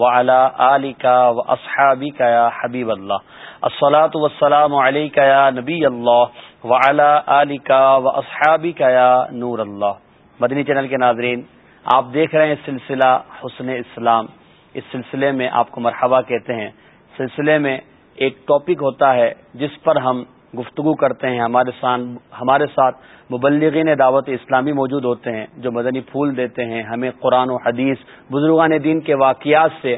وعلى آلك وأصحابك يا حبيب الله. الصلاة والسلام عليك يا نبي الله وعلى آلك وأصحابك يا نور الله. مدنی چینل کے ناظرین، آپ دیکھ رہے ہیں سلسلہ حسن اسلام. اس سلسلے میں آپ کو مرحبا کہتے ہیں. سلسلے میں ایک ٹاپک ہوتا ہے جس پر ہم گفتگو کرتے ہیں، ہمارے ہمارے ساتھ مبلغین دعوت اسلامی موجود ہوتے ہیں، جو مدنی پھول دیتے ہیں، ہمیں قرآن و حدیث، بزرگان دین کے واقعات سے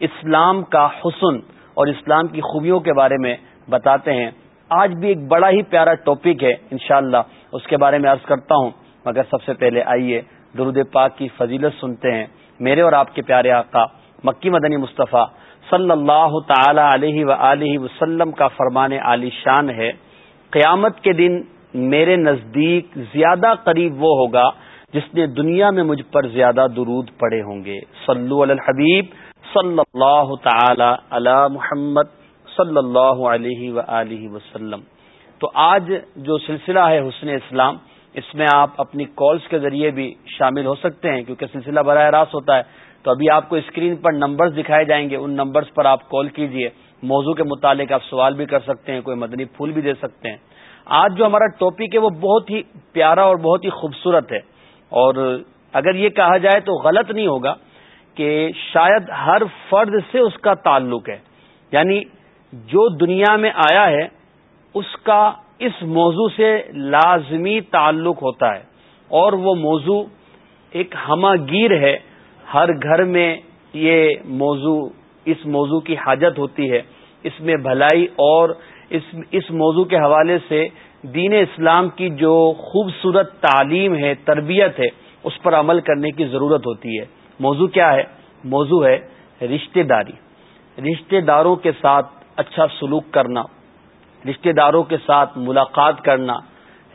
اسلام کا حسن اور اسلام کی خوبیوں کے بارے میں بتاتے ہیں۔ آج بھی ایک بڑا ہی پیارا ٹاپک ہے، انشاءاللہ۔ اس کے بارے میں عرض کرتا ہوں، مگر سب سے پہلے آئیے، درود پاک کی فضیلت سنتے ہیں۔ میرے اور آپ کے پیارے آقا مکی مدنی مصطفیٰ صلی اللہ تعالی علیہ و وسلم کا فرمان علی شان ہے، قیامت کے دن میرے نزدیک زیادہ قریب وہ ہوگا جس نے دنیا میں مجھ پر زیادہ درود پڑے ہوں گے۔ صلو علی الحبیب صلی اللہ تعالی علی محمد صلی اللہ علیہ و وسلم۔ تو آج جو سلسلہ ہے حسن اسلام، اس میں آپ اپنی کالز کے ذریعے بھی شامل ہو سکتے ہیں، کیونکہ سلسلہ براہ راست ہوتا ہے۔ تو ابھی آپ کو اسکرین پر نمبرز دکھائے جائیں گے، ان نمبرز پر آپ کال کیجیے۔ موضوع کے متعلق آپ سوال بھی کر سکتے ہیں، کوئی مدنی پھول بھی دے سکتے ہیں۔ آج جو ہمارا ٹاپک ہے، وہ بہت ہی پیارا اور بہت ہی خوبصورت ہے۔ اور اگر یہ کہا جائے تو غلط نہیں ہوگا کہ شاید ہر فرد سے اس کا تعلق ہے۔ یعنی جو دنیا میں آیا ہے، اس کا اس موضوع سے لازمی تعلق ہوتا ہے۔ اور وہ موضوع ایک ہماگیر ہے۔ ہر گھر میں یہ موضوع، اس موضوع کی حاجت ہوتی ہے۔ اس میں بھلائی اور اس اس موضوع کے حوالے سے دین اسلام کی جو خوبصورت تعلیم ہے، تربیت ہے، اس پر عمل کرنے کی ضرورت ہوتی ہے۔ موضوع کیا ہے؟ موضوع ہے رشتہ داری۔ رشتہ داروں کے ساتھ اچھا سلوک کرنا، رشتہ داروں کے ساتھ ملاقات کرنا،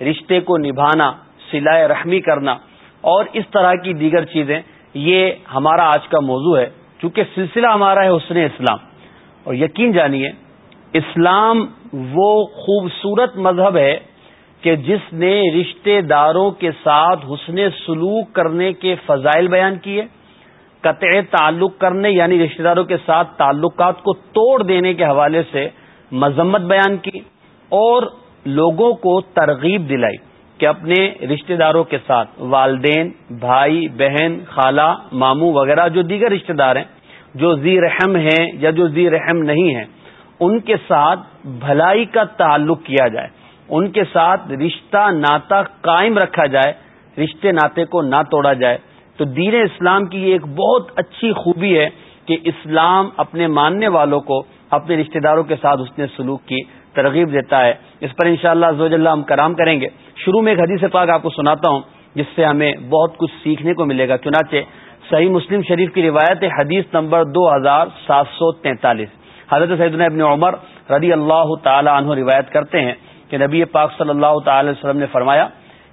رشتے کو نبھانا، سلائے رحمی کرنا اور اس طرح کی دیگر چیزیں۔ یہ ہمارا آج کا موضوع ہے، چونکہ سلسلہ ہمارا ہے حسن اسلام۔ اور یقین جانیے، اسلام وہ خوبصورت مذہب ہے کہ جس نے رشتہ داروں کے ساتھ حسن سلوک کرنے کے فضائل بیان کیے، قطع تعلق کرنے یعنی رشتہ داروں کے ساتھ تعلقات کو توڑ دینے کے حوالے سے مذمت بیان کی اور لوگوں کو ترغیب دلائی۔ کہ اپنے رشتہ داروں کے ساتھ والدین، بھائی، بہن، خالہ، ماموں وغیرہ جو دیگر رشتہ دار ہیں، جو زی رحم ہیں یا جو زی رحم نہیں ہیں، ان کے ساتھ بھلائی کا تعلق کیا جائے، ان کے ساتھ رشتہ ناتا قائم رکھا جائے رشتے ناطے کو نہ توڑا جائے۔ تو دین اسلام کی یہ ایک بہت اچھی خوبی ہے کہ اسلام اپنے ماننے والوں کو، اپنے رشتہ داروں کے ساتھ اس نے سلوک کی۔ ترغیب دیتا ہے۔ اس پر انشاءاللہ شاء اللہ ہم کرام کریں گے۔ شروع میں ایک حدیث پاک آپ کو سناتا ہوں، جس سے ہمیں بہت کچھ سیکھنے کو ملے گا۔ چنانچہ صحیح مسلم شریف کی روایت حدیث نمبر دو ہزار سات سو تینتالیس۔ حضرت سعید ابن عمر رضی اللہ تعالی عنہ روایت کرتے ہیں کہ نبی پاک صلی اللہ تعالی وسلم نے فرمایا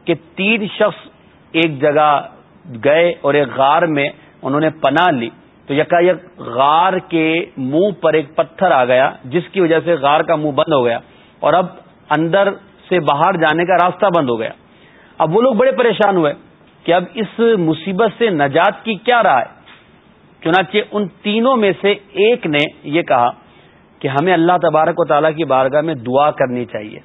کہ تین شخص ایک جگہ گئے اور ایک غار میں انہوں نے پناہ لی۔ تو یکا یک غار کے منہ پر ایک پتھر آ گیا، جس کی وجہ سے غار کا منہ بند ہو گیا اور اب اندر سے باہر جانے کا راستہ بند ہو گیا۔ اب وہ لوگ بڑے پریشان ہوئے کہ اب اس مصیبت سے نجات کی کیا رائے چنانچہ ان تینوں میں سے ایک نے یہ کہا کہ ہمیں اللہ تبارک و تعالیٰ کی بارگاہ میں دعا کرنی چاہیے۔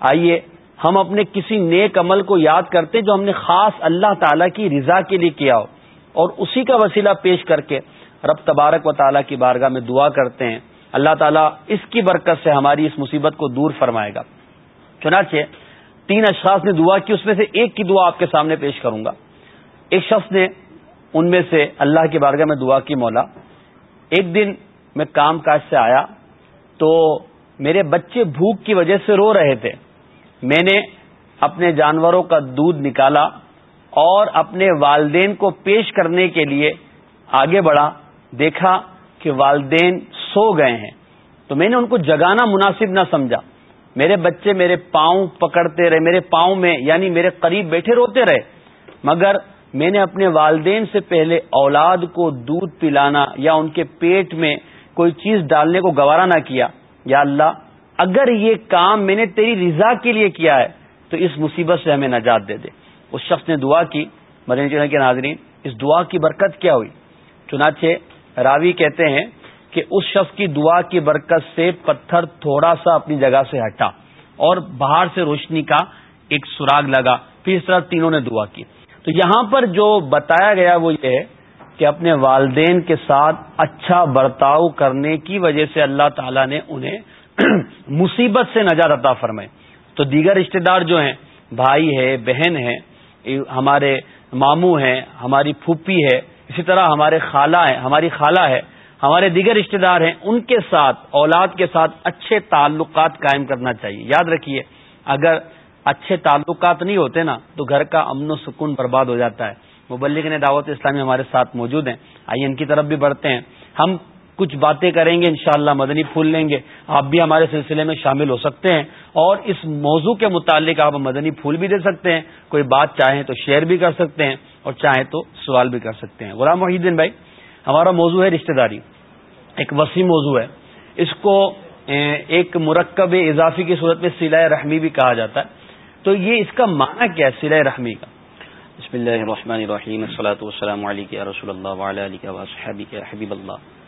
آئیے، ہم اپنے کسی نیک عمل کو یاد کرتے جو ہم نے خاص اللہ تعالیٰ کی رضا کے لیے کیا ہو۔ اور اسی کا وسیلہ پیش کر کے رب تبارک و تعالیٰ کی بارگاہ میں دعا کرتے ہیں۔ اللہ تعالیٰ اس کی برکت سے ہماری اس مصیبت کو دور فرمائے گا۔ چنانچہ تین اشخاص نے دعا کی، اس میں سے ایک کی دعا آپ کے سامنے پیش کروں گا۔ ایک شخص نے ان میں سے اللہ کی بارگاہ میں دعا کی، مولا، ایک دن میں کام کاج سے آیا تو میرے بچے بھوک کی وجہ سے رو رہے تھے۔ میں نے اپنے جانوروں کا دودھ نکالا۔ اور اپنے والدین کو پیش کرنے کے لیے آگے بڑھا، دیکھا کہ والدین سو گئے ہیں۔ تو میں نے ان کو جگانا مناسب نہ سمجھا۔ میرے بچے میرے پاؤں پکڑتے رہے، میرے پاؤں میں یعنی میرے قریب بیٹھے روتے رہے۔ مگر میں نے اپنے والدین سے پہلے اولاد کو دودھ پلانا یا ان کے پیٹ میں کوئی چیز ڈالنے کو گوارا نہ کیا۔ یا اللہ، اگر یہ کام میں نے تیری رضا کے لیے کیا ہے، تو اس مصیبت سے ہمیں نجات دے دے۔ اس شخص نے دعا کی، مدنی کے ناظرین، اس دعا کی برکت کیا ہوئی؟ چنانچہ راوی کہتے ہیں کہ اس شخص کی دعا کی برکت سے پتھر تھوڑا سا اپنی جگہ سے ہٹا اور باہر سے روشنی کا ایک سراغ لگا۔ پھر اس طرح تینوں نے دعا کی۔ تو یہاں پر جو بتایا گیا وہ یہ ہے کہ اپنے والدین کے ساتھ اچھا برتاؤ کرنے کی وجہ سے اللہ تعالی نے انہیں مصیبت سے نجات عطا فرمائے تو دیگر رشتہ دار جو ہیں، بھائی ہے، بہن ہے ہمارے ماموں ہیں، ہماری پھوپھی ہے، اسی طرح ہمارے خالہ ہیں، ہماری خالہ ہے، ہمارے دیگر رشتہ دار ہیں، ان کے ساتھ، اولاد کے ساتھ اچھے تعلقات قائم کرنا چاہیے۔ یاد رکھیے، اگر اچھے تعلقات نہیں ہوتے نا، تو گھر کا امن و سکون برباد ہو جاتا ہے۔ مبلک نے دعوت اسلامی ہمارے ساتھ موجود ہیں۔ آئیے ان کی طرف بھی بڑھتے ہیں۔ ہم کچھ باتیں کریں گے، انشاءاللہ مدنی پھول لیں گے۔ آپ بھی ہمارے سلسلے میں شامل ہو سکتے ہیں۔ اور اس موضوع کے متعلق آپ مدنی پھول بھی دے سکتے ہیں۔ کوئی بات چاہیں تو شیئر بھی کر سکتے ہیں اور چاہیں تو سوال بھی کر سکتے ہیں۔ غلام محدین بھائی، ہمارا موضوع ہے رشتہ داری۔ ایک وسیع موضوع ہے۔ اس کو ایک مرکب اضافی کی صورت میں سلائے رحمی بھی کہا جاتا ہے۔ تو یہ اس کا معنی کیا ہے سلائے رحمی کا؟ بسم اللہ الرحمن الرحیم۔ والسلام علیکم رسول اللہ علیہ حبیب اللہ۔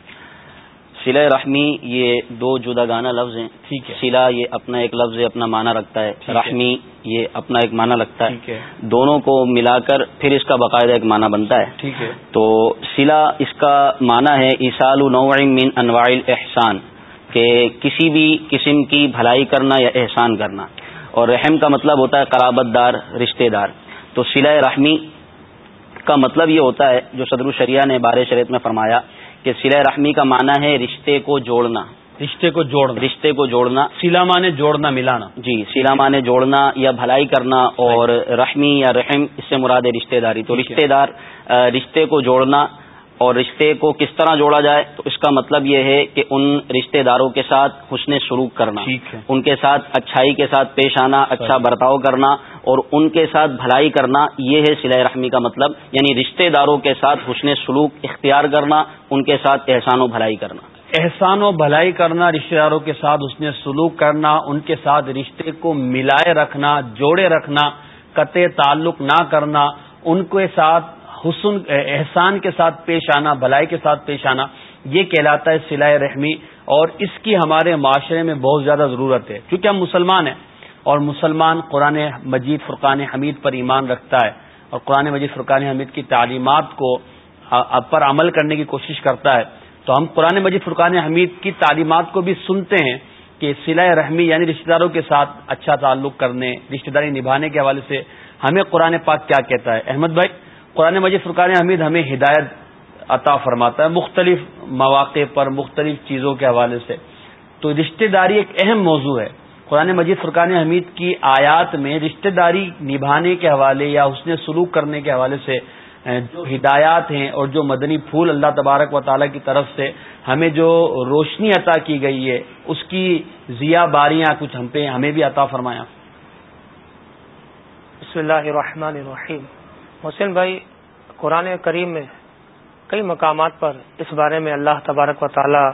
سلا رحمی یہ دو جدا گانا لفظ ہیں۔ ٹھیک ہے۔ سلا یہ اپنا ایک لفظ اپنا معنی رکھتا ہے۔ رحمی یہ اپنا ایک معنی رکھتا ہے۔ دونوں کو ملا کر پھر اس کا باقاعدہ ایک معنی بنتا ہے۔ ٹھیک ہے۔ تو سلا اس کا معنی ہے عیسال من انواع احسان کہ کسی بھی قسم کی بھلائی کرنا یا احسان کرنا۔ اور رحم کا مطلب ہوتا ہے قرابت دار رشتے دار۔ تو سلا رحمی کا مطلب یہ ہوتا ہے جو صدر الشریعہ نے بار شریعت میں فرمایا کہ سلا رحمی کا معنی ہے رشتے کو جوڑنا۔ رشتے کو جوڑنا۔ رشتے کو جوڑنا۔ سیلا مانے جوڑنا ملانا۔ جی سیلا مانے جوڑنا یا بھلائی کرنا اور رحمی یا رحم اس سے مراد رشتے داری۔ تو رشتے دار رشتے کو جوڑنا اور رشتے کو کس طرح جوڑا جائے تو اس کا مطلب یہ ہے کہ ان رشتے داروں کے ساتھ حسن سلوک کرنا ان کے ساتھ اچھائی کے ساتھ پیش آنا اچھا برتاؤ کرنا اور ان کے ساتھ بھلائی کرنا یہ ہے سلائی رحمی کا مطلب یعنی رشتے داروں کے ساتھ حسن سلوک اختیار کرنا ان کے ساتھ احسان و بھلائی کرنا۔ احسان و بھلائی کرنا رشتے داروں کے ساتھ حسن سلوک کرنا ان کے ساتھ رشتے کو ملائے رکھنا جوڑے رکھنا قطع تعلق نہ کرنا ان کے ساتھ حسن احسان کے ساتھ پیش آنا، بھلائی کے ساتھ پیش آنا، یہ کہلاتا ہے سلائے رحمی، اور اس کی ہمارے معاشرے میں بہت زیادہ ضرورت ہے۔ کیونکہ ہم مسلمان ہیں، اور مسلمان قرآن مجید فرقان حمید پر ایمان رکھتا ہے، اور قرآن مجید فرقان حمید کی تعلیمات کو پر عمل کرنے کی کوشش کرتا ہے، تو ہم قرآن مجید فرقان حمید کی تعلیمات کو بھی سنتے ہیں کہ سلائے رحمی یعنی رشتہ داروں کے ساتھ اچھا تعلق کرنے، رشتہ داری نبھانے کے حوالے سے ہمیں قرآن پاک کیا کہتا ہے۔ احمد بھائی؟ قرآن مجید فرقان حمید ہمیں ہدایت عطا فرماتا ہے، مختلف مواقع پر، مختلف چیزوں کے حوالے سے۔ تو رشتہ داری ایک اہم موضوع ہے۔ قرآن مجید فرقان حمید کی آیات میں رشتہ داری نبھانے کے حوالے یا حسن سلوک کرنے کے حوالے سے جو ہدایات ہیں اور جو مدنی پھول اللہ تبارک و تعالیٰ کی طرف سے ہمیں جو روشنی عطا کی گئی ہے، اس کی ضیا باریاں کچھ ہم پہ ہمیں بھی عطا فرمایا۔ بسم اللہ الرحمن الرحیم۔ محسن بھائی قرآن کریم میں کئی مقامات پر اس بارے میں اللہ تبارک و تعالی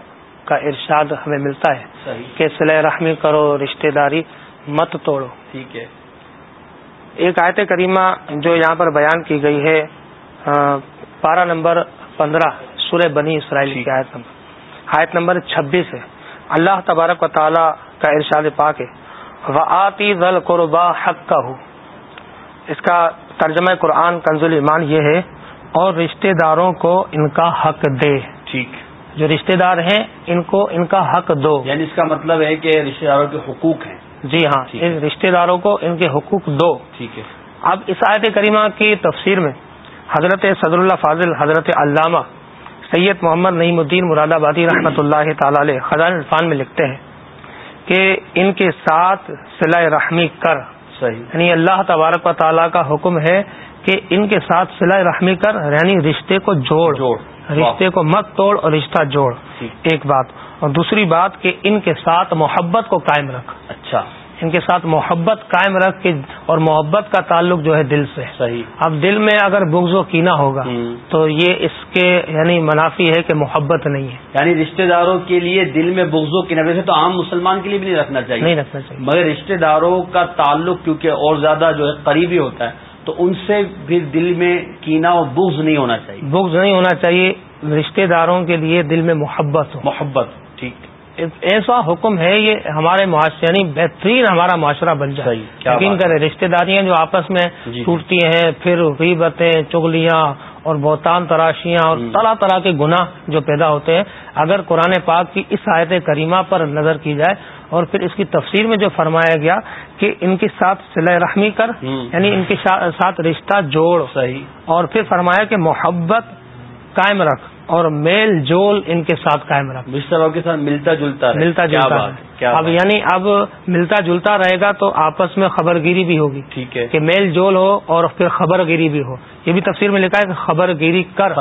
کا ارشاد ہمیں ملتا ہے کہ صلاح رحمی کرو رشتہ داری مت توڑو۔ ٹھیک ہے۔ ایک آیت کریمہ جو یہاں پر بیان کی گئی ہے پارہ نمبر پندرہ سورہ بنی اسرائیل کی آیت نمبر۔ آیت نمبر چھبیس ہے۔ اللہ تبارک و تعالی کا ارشاد پاک ہے۔ وہ آتی ذل قربا حق کا ہو اس کا ترجمہ قرآن کنز ایمان یہ ہے اور رشتہ داروں کو ان کا حق دے۔ ٹھیک۔ جو رشتہ دار ہیں ان کو ان کا حق دو۔ یعنی اس کا مطلب ہے کہ رشتہ داروں کے حقوق ہیں۔ جی ہاں ان رشتہ داروں کو ان کے حقوق دو۔ ٹھیک ہے۔ اب اس آیت کریمہ کی تفسیر میں حضرت صدر اللہ فاضل حضرت علامہ سید محمد نعیم الدین مراد آبادی رحمۃ اللہ تعالی علیہ خزان عرفان میں لکھتے ہیں کہ ان کے ساتھ صلاح رحمی کر۔ صحیح۔ یعنی اللہ تبارک و تعالیٰ کا حکم ہے کہ ان کے ساتھ صلاح رحمی کر یعنی رشتے کو جوڑ جوڑ۔ رشتے کو مت توڑ اور رشتہ جوڑ۔ ایک بات۔ اور دوسری بات کہ ان کے ساتھ محبت کو قائم رکھ۔ اچھا۔ ان کے ساتھ محبت قائم رکھ کے اور محبت کا تعلق جو ہے دل سے۔ صحیح۔ اب دل میں اگر بغض و کینا ہوگا تو یہ اس کے یعنی منافی ہے کہ محبت نہیں ہے۔ یعنی رشتہ داروں کے لیے دل میں بغض و کینا ویسے تو عام مسلمان کے لیے بھی نہیں رکھنا چاہیے۔ نہیں رکھنا چاہیے۔ مگر رشتہ داروں کا تعلق کیونکہ اور زیادہ جو ہے قریبی ہوتا ہے تو ان سے بھی دل میں کینا اور بغض نہیں ہونا چاہیے۔ بغض نہیں ہونا چاہیے۔ رشتہ داروں کے لیے دل میں محبت ہو۔ محبت ٹھیک۔ ایسا حکم ہے یہ ہمارے معاشرے یعنی بہترین ہمارا معاشرہ بن جائے۔ یقین کرے رشتہ داریاں جو آپس میں جی۔ ٹوٹتی ہیں پھر غیبتیں چگلیاں اور بہتان تراشیاں اور طرح طرح کے گناہ جو پیدا ہوتے ہیں اگر قرآن پاک کی اس آیت کریمہ پر نظر کی جائے اور پھر اس کی تفسیر میں جو فرمایا گیا کہ ان کے ساتھ صلاح رحمی کر یعنی ان کے ساتھ رشتہ جوڑ۔ صحیح۔ اور پھر فرمایا کہ محبت قائم رکھ۔ اور میل جول ان کے ساتھ قائم رکھ۔ رہا کے ساتھ ملتا جلتا ملتا جلتا اب یعنی اب ملتا جلتا رہے گا تو آپس میں خبر گیری بھی ہوگی۔ ٹھیک ہے۔ کہ میل جول ہو اور پھر خبر گیری بھی ہو۔ یہ بھی تفسیر میں لکھا ہے کہ خبر گیری کر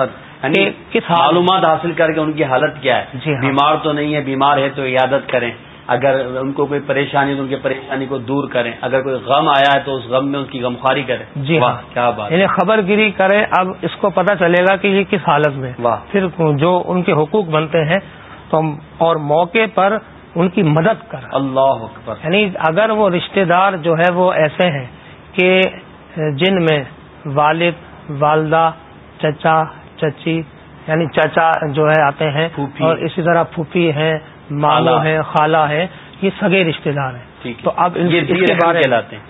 یعنی کس معلومات حاصل کر کے ان کی حالت کیا ہے؟ جی ہاں۔ بیمار تو نہیں ہے بیمار ہے تو عیادت کریں۔ اگر ان کو کوئی پریشانی تو ان کی پریشانی کو دور کریں۔ اگر کوئی غم آیا ہے تو اس غم میں اس کی غمخواری کریں۔ جی ہاں۔ کیا بات یعنی خبر گیری کریں اب اس کو پتہ چلے گا کہ یہ کس حالت میں پھر جو ان کے حقوق بنتے ہیں تو اور موقع پر ان کی مدد کر اللہ اکبر۔ یعنی اگر وہ رشتہ دار جو ہے وہ ایسے ہیں کہ جن میں والد والدہ چچا چچی یعنی چچا جو ہے آتے ہیں اور اسی طرح پھوپھی ہیں مالو ہے خالہ ہے یہ سگے رشتے دار ہیں. تو اب ان کے بارے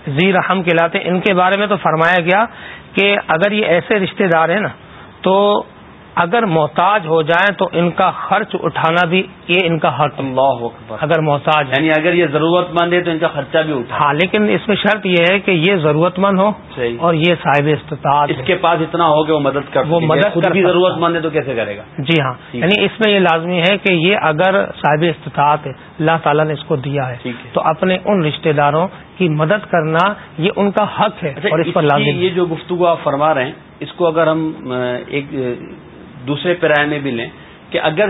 زیر رحم کہلاتے ہیں۔ ان کے بارے میں تو فرمایا گیا کہ اگر یہ ایسے رشتے دار ہیں نا تو اگر محتاج ہو جائیں تو ان کا خرچ اٹھانا بھی یہ ان کا حق اللہ اکبر۔ اگر محتاج یعنی اگر یہ ضرورت مند ہے تو ان کا خرچہ بھی اٹھا۔ ہاں لیکن اس میں شرط یہ ہے کہ یہ ضرورت مند ہو اور یہ صاحب استطاعت اس کے پاس اتنا ہو کہ وہ مدد کر وہ مدد خود بھی ضرورت مند ہے تو کیسے کرے گا؟ جی ہاں۔ یعنی اس میں یہ لازمی ہے کہ یہ اگر صاحب استطاعت ہے اللہ تعالیٰ نے اس کو دیا ہے تو اپنے ان رشتہ داروں کی مدد کرنا یہ ان کا حق ہے اچھا، اور اس پر لازمی یہ جو گفتگو آپ فرما رہے ہیں اس کو اگر ہم ایک دوسرے پیرائے میں بھی لیں کہ اگر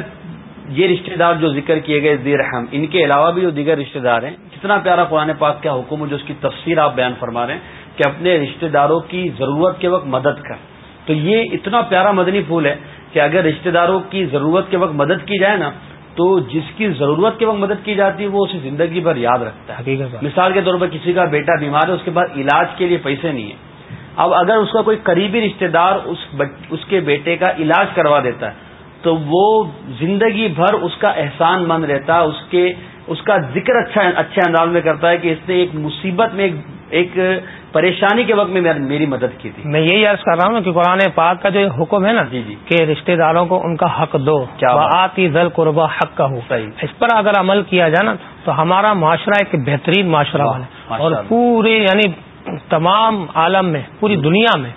یہ رشتہ دار جو ذکر کیے گئے زیر رحم ان کے علاوہ بھی جو دیگر رشتہ دار ہیں کتنا پیارا قرآن پاک کیا حکم ہے جو اس کی تفسیر آپ بیان فرما رہے ہیں کہ اپنے رشتہ داروں کی ضرورت کے وقت مدد کر۔ تو یہ اتنا پیارا مدنی پھول ہے کہ اگر رشتہ داروں کی ضرورت کے وقت مدد کی جائے نا تو جس کی ضرورت کے وقت مدد کی جاتی ہے وہ اسے زندگی بھر یاد رکھتا ہے۔ مثال کے طور پر کسی کا بیٹا بیمار ہے اس کے بعد علاج کے لیے پیسے نہیں ہیں۔ اب اگر اس کا کوئی قریبی رشتہ دار اس اس کے بیٹے کا علاج کروا دیتا ہے تو وہ زندگی بھر اس کا احسان مند رہتا ہے اس کے اس کا ذکر اچھا اچھے انداز میں کرتا ہے کہ اس نے ایک مصیبت میں ایک پریشانی کے وقت میں میری مدد کی تھی۔ میں یہی عرض کر رہا ہوں کہ قرآن پاک کا جو حکم ہے نا جی جی۔ کہ رشتہ داروں کو ان کا حق دو۔ آتی ذل قربا حق کا ہو اس پر اگر عمل کیا جائے نا تو ہمارا معاشرہ ایک بہترین معاشرہ بنے۔ اور پورے یعنی تمام عالم میں پوری دنیا میں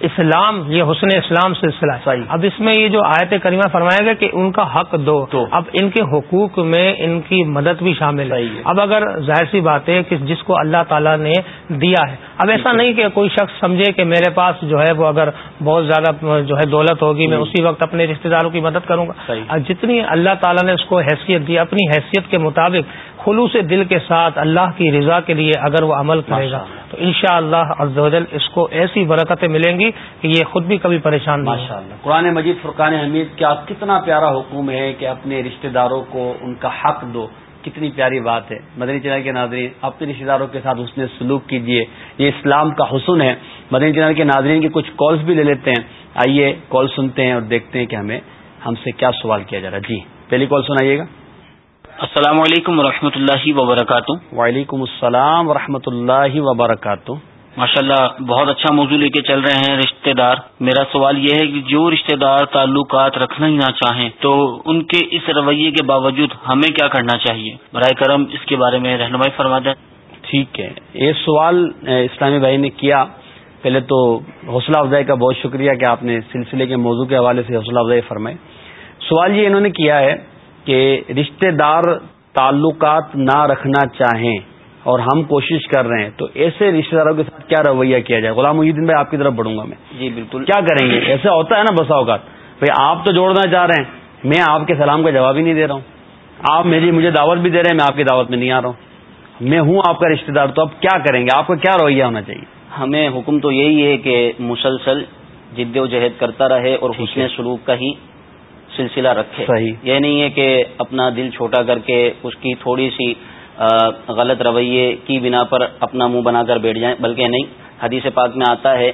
اسلام یہ حسن اسلام سلسلہ ہے۔ اب اس میں یہ جو آیت کریمہ فرمایا گیا کہ ان کا حق دو۔ تو اب ان کے حقوق میں ان کی مدد بھی شامل ہے۔ اب اگر ظاہر سی بات ہے کہ جس کو اللہ تعالیٰ نے دیا ہے۔ اب ایسا نہیں کہ کوئی شخص سمجھے کہ میرے پاس جو ہے وہ اگر بہت زیادہ جو ہے دولت ہوگی میں اسی وقت اپنے رشتے داروں کی مدد کروں گا۔ جتنی اللہ تعالیٰ نے اس کو حیثیت دی اپنی حیثیت کے مطابق خلوص دل کے ساتھ اللہ کی رضا کے لیے اگر وہ عمل کرے گا تو ان شاء اللہ اس کو ایسی برکتیں ملیں گی کہ یہ خود بھی کبھی پریشان ماشاء اللہ قرآن مجید فرقان حمید کیا کتنا پیارا حکم ہے کہ اپنے رشتہ داروں کو ان کا حق دو۔ کتنی پیاری بات ہے۔ مدنی چینل کے ناظرین اپنے رشتے داروں کے ساتھ اس نے سلوک کیجیے یہ اسلام کا حسن ہے۔ مدنی چینل کے ناظرین کے کچھ کالز بھی لے لیتے ہیں۔ آئیے کال سنتے ہیں اور دیکھتے ہیں کہ ہمیں ہم سے کیا سوال کیا جا رہا ہے۔ جی پہلی کال سنائیے گا۔ السلام علیکم و اللہ وبرکاتہ۔ وعلیکم السلام و اللہ وبرکاتہ۔ ماشاء اللہ بہت اچھا موضوع لے کے چل رہے ہیں رشتہ دار۔ میرا سوال یہ ہے کہ جو رشتہ دار تعلقات رکھنا ہی نہ چاہیں تو ان کے اس رویے کے باوجود ہمیں کیا کرنا چاہیے؟ برائے کرم اس کے بارے میں رہنمائی فرما دیں۔ ٹھیک ہے۔ یہ سوال اسلامی بھائی نے کیا۔ پہلے تو حوصلہ افزائی کا بہت شکریہ کہ آپ نے سلسلے کے موضوع کے حوالے سے حوصلہ افزائی فرمائی۔ سوال یہ انہوں نے کیا ہے کہ رشتہ دار تعلقات نہ رکھنا چاہیں اور ہم کوشش کر رہے ہیں تو ایسے رشتے داروں کے ساتھ کیا رویہ کیا جائے؟ غلام محدود بھائی آپ کی طرف بڑھوں گا میں۔ جی بالکل۔ کیا کریں گے؟ ایسا ہوتا ہے نا بسا اوقات۔ بھائی آپ تو جوڑنا چاہ رہے ہیں۔ میں آپ کے سلام کا جواب ہی نہیں دے رہا ہوں۔ آپ میری مجھے دعوت بھی دے رہے ہیں میں آپ کی دعوت میں نہیں آ رہا ہوں۔ میں ہوں آپ کا رشتے دار تو اب کیا کریں گے؟ آپ کا کیا رویہ ہونا چاہیے؟ ہمیں حکم تو یہی ہے کہ مسلسل جد و جہد کرتا رہے اور حسن سلوک کا ہی سلسلہ رکھے۔ صحیح۔ یہ نہیں ہے کہ اپنا دل چھوٹا کر کے اس کی تھوڑی سی غلط رویے کی بنا پر اپنا منہ بنا کر بیٹھ جائیں بلکہ نہیں حدیث پاک میں آتا ہے